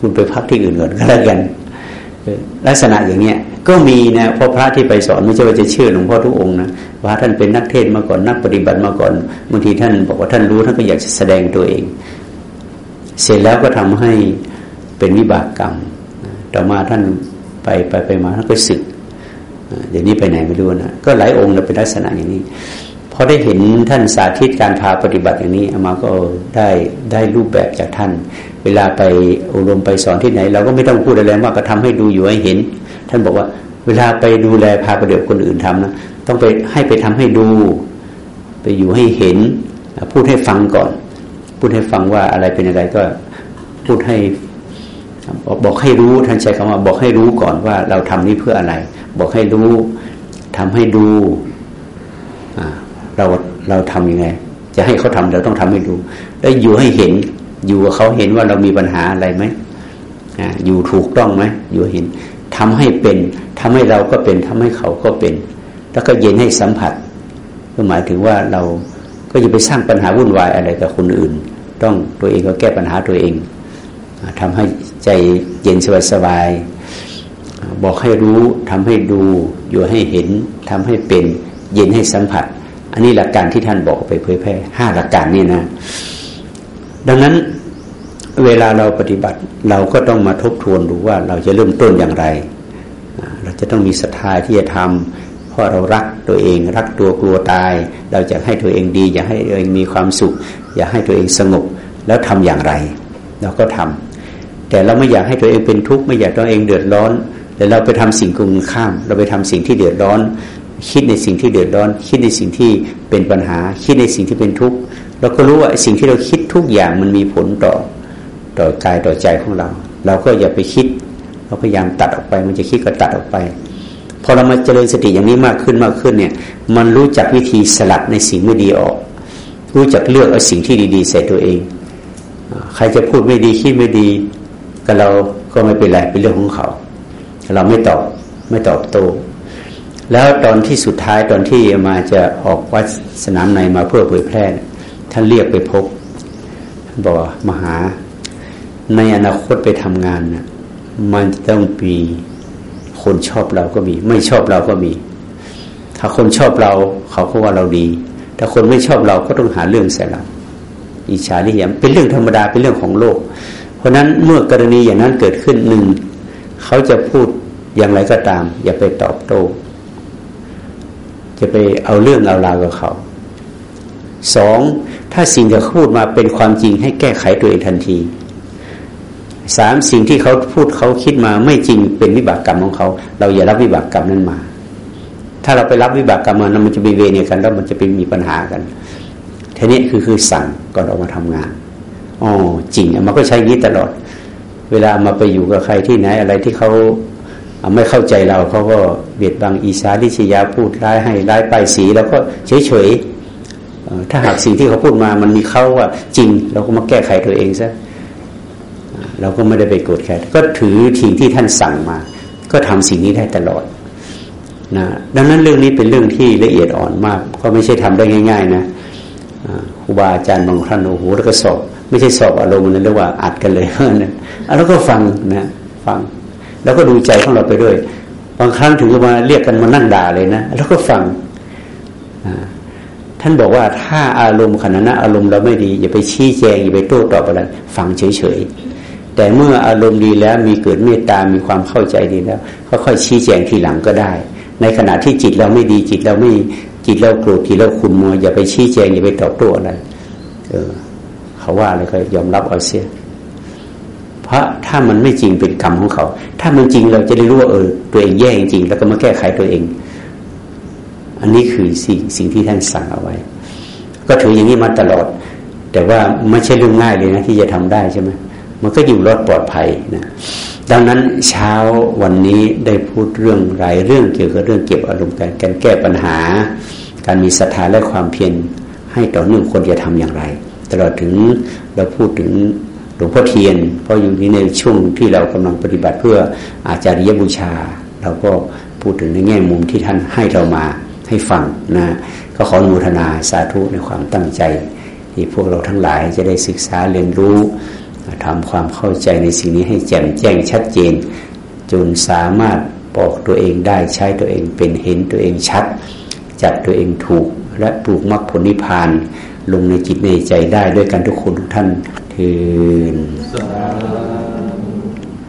คุณไปพักที่อื่นก่อนก็แล้วกันลักษณะอย่างเงี้ยก็มีนะเพราะพระที่ไปสอนไม่ใช่ว่าจะเชื่อหลวงพ่อทุกองค์นะว่าท่านเป็นนักเทศมาก่อนนักปฏิบัติมาก่อนบางทีท่านบอกว่าท่านรู้ท่านก็อยากจะแสดงตัวเอง เสร็จแล้วก็ทำให้เป็นวิบากกรรม ต่อมาท่าน ไปไปไปมาท่านก็สึกเดี๋ยวนี้ไปไหนไม่รู้นะก็หลายองค์เราเป็นลักษณะอย่างนี้พอได้เห็นท่านสาธิตการพาปฏิบัติอย่างนี้อามาก็ได้ได้รูปแบบจากท่าน เวลาไปอบรมไปสอนที่ไหน เราก็ไม่ต้องพูดอะไรมากก็ทำให้ดูอยู่ให้เห็น ท่านบอกว่า เวลาไปดูแลพาปฏิบัติคนอื่นทำนะต้องไปให้ไปทำให้ดู ไปอยู่ให้เห็น พูดให้ฟังก่อน พูดให้ฟังว่าอะไรเป็นอะไรก็พูดให้ บอกให้รู้ท่านใช้คำว่าบอกให้รู้ก่อนว่าเราทำนี้เพื่ออะไร บอกให้รู้ทำให้ดูเราเราทำยังไง จะให้เขาทำเราต้องทำให้ดู แล้วอยู่ให้เห็น อยู่กับเขาเห็นว่าเรามีปัญหาอะไรไหมอยู่ถูกต้องไหมอยู่เห็นทำให้เป็นทำให้เราก็เป็นทำให้เขาก็เป็น แล้วก็เย็นให้สัมผัส ก็หมายถึงว่าเราก็อย่าไปสร้างปัญหาวุ่นวายอะไรกับคนอื่น ต้องตัวเองก็แก้ปัญหาตัวเอง ทำให้ใจเย็นสบายสบาย บอกให้รู้ทำให้ดูอยู่ให้เห็นทำให้เป็นเย็นให้สัมผัส อันนี้หลักการที่ท่านบอกไปเผยแพร่ห้าหลักการนี่นะ ดังนั้นเวลาเราปฏิบัติเราก็ต้องมาทบทวนดูว่าเราจะเริ่มต้นอย่างไร เราจะต้องมีศรัทธาที่จะทำเพราะเรารักตัวเอง รักตัวกลัวตาย เราจะให้ตัวเองดี อยากให้ตัวเองมีความสุข อยากให้ตัวเองสงบแล้วทำอย่างไร เราก็ทำ แต่เราไม่อยากให้ตัวเองเป็นทุกข์ไม่อยากตัวเองเดือดร้อน แต่เราไปทำสิ่งกงข้าม เราไปทำสิ่งที่เดือดร้อน คิดในสิ่งที่เดือดร้อน คิดในสิ่งที่เป็นปัญหา คิดในสิ่งที่เป็นทุกข์เราก็รู้ว่าสิ่งที่เราคิดทุกอย่างมันมีผลต่อต่อกายต่อใจของเรา เราก็อย่าไปคิด เราพยายามตัดออกไป มันจะคิดก็ตัดออกไปพอเรามาเจริญสติอย่างนี้มากขึ้นมากขึ้นเนี่ย มันรู้จักวิธีสลัดในสิ่งไม่ดีออก รู้จักเลือกเอาสิ่งที่ดี ๆ ใส่ตัวเอง ใครจะพูดไม่ดีคิดไม่ดี กับเราก็ไม่เป็นไรเป็นเรื่องของเขา เราไม่ตอบไม่ตอบโต้แล้วตอนที่สุดท้ายตอนที่มาจะออกวัดสนามในมาเพื่อเผยแพร่ท่านเรียกไปพบบอกมหา ในอนาคตไปทำงานนะมันจะต้องมีคนชอบเราก็มี ไม่ชอบเราก็มี ถ้าคนชอบเราเขาก็ว่าเราดี ถ้าคนไม่ชอบเราก็ต้องหาเรื่องใส่เราอิจฉาริยมเป็นเรื่องธรรมดาเป็นเรื่องของโลก เพราะนั้นเมื่อกรณีอย่างนั้นเกิดขึ้นหนึ่งเขาจะพูดอย่างไรก็ตาม อย่าไปตอบโต้ จะไปเอาเรื่องเอาราวกับเขาสองถ้าสิ่งที่เขาพูดมาเป็นความจริงให้แก้ไขตัวเองทันทีสามสิ่งที่เขาพูดเขาคิดมาไม่จริงเป็นวิบากกรรมของเขา เราอย่ารับวิบากกรรมนั้นมา ถ้าเราไปรับวิบากกรรมมามันจะมีเวรเนี่ยกัน แล้วมันจะเป็นมีปัญหากันทีนี้คือคือสั่งก่อนออกมาทำงาน อ๋อจริงมันก็ใช้งี้ตลอด เวลามาไปอยู่กับใครที่ไหน อะไรที่เขาไม่เข้าใจเราเขาก็เบียดบังอีสาลิชยาพูดร้ายให้ร้ายป้ายสีแล้วก็เฉยเฉยถ้าหากสิ่งที่เขาพูดมามันมีเขาว่าจริง เราก็มาแก้ไขตัวเองซะเราก็ไม่ได้ไปโกรธแค้นก็ถือทิ้งที่ท่านสั่งมา ก็ทำสิ่งนี้ได้ตลอดนะดังนั้นเรื่องนี้เป็นเรื่องที่ละเอียดอ่อนมาก ก็ไม่ใช่ทำได้ง่าย ๆ นะครูบาอาจารย์บางท่านโอ้โหแล้วก็สอบ ไม่ใช่สอบอารมณ์นั้นเรียกว่าอัดกันเลยนะแล้วก็ฟังนะฟัง แล้วก็ดูใจของเราไปด้วย บางครั้งถึงจะมาเรียกกันมานั่งด่าเลยนะแล้วก็ฟังท่านบอกว่าถ้าอารมณ์ขณะนั้นอารมณ์เราไม่ดี อย่าไปชี้แจงอย่าไปโต้ตอบอะไรฟังเฉยๆแต่เมื่ออารมณ์ดีแล้วมีเกิดเมตตามีความเข้าใจดีแล้วค่อยๆชี้แจงทีหลังก็ได้ ในขณะที่จิตเราไม่ดีจิตเราไม่จิตเราโกรธจิตเราขุนมัวอย่าไปชี้แจงอย่าไปตอบโต้อะไรเออ เขาว่าอะไรก็ยอมรับเอาเสีย เพราะถ้ามันไม่จริงเป็นกรรมของเขา ถ้ามันจริงเราจะได้รู้ว่าเออ ตัวเองแย่จริงแล้วก็มาแก้ไขตัวเอง อันนี้คือสิ่งสิ่งที่ท่านสั่งเอาไว้ ก็ถืออย่างนี้มาตลอด แต่ว่าไม่ใช่เรื่องง่ายเลยนะ ที่จะทำได้ใช่ไหมมันก็อยู่รอดปลอดภัยนะดังนั้นเช้าวันนี้ได้พูดเรื่องหลายเรื่องเกี่ยวกับเรื่องเก็บอารมณ์การแก้ปัญหา การมีศรัทธาและความเพียรให้ต่อเนื่องคนจะทำอย่างไร ตลอดถึงเราพูดถึงหลวงพ่อเทียน เพราะอยู่นี้ในช่วงที่เรากำลังปฏิบัติเพื่ออาจาริยบูชา เราก็พูดถึงในแง่มุมที่ท่านให้เรามาให้ฟังนะก็ขออนุทนาสาธุในความตั้งใจ ที่พวกเราทั้งหลายจะได้ศึกษาเรียนรู้ทำความเข้าใจในสิ่งนี้ให้แจ่มแจ้งชัดเจน จนสามารถบอกตัวเองได้ใช้ตัวเองเป็นเห็นตัวเองชัด จัดตัวเองถูกและปลูกมรรคผลนิพพาน ลงในจิตในใจได้ด้วยกันทุกคนทุกท่าน คืน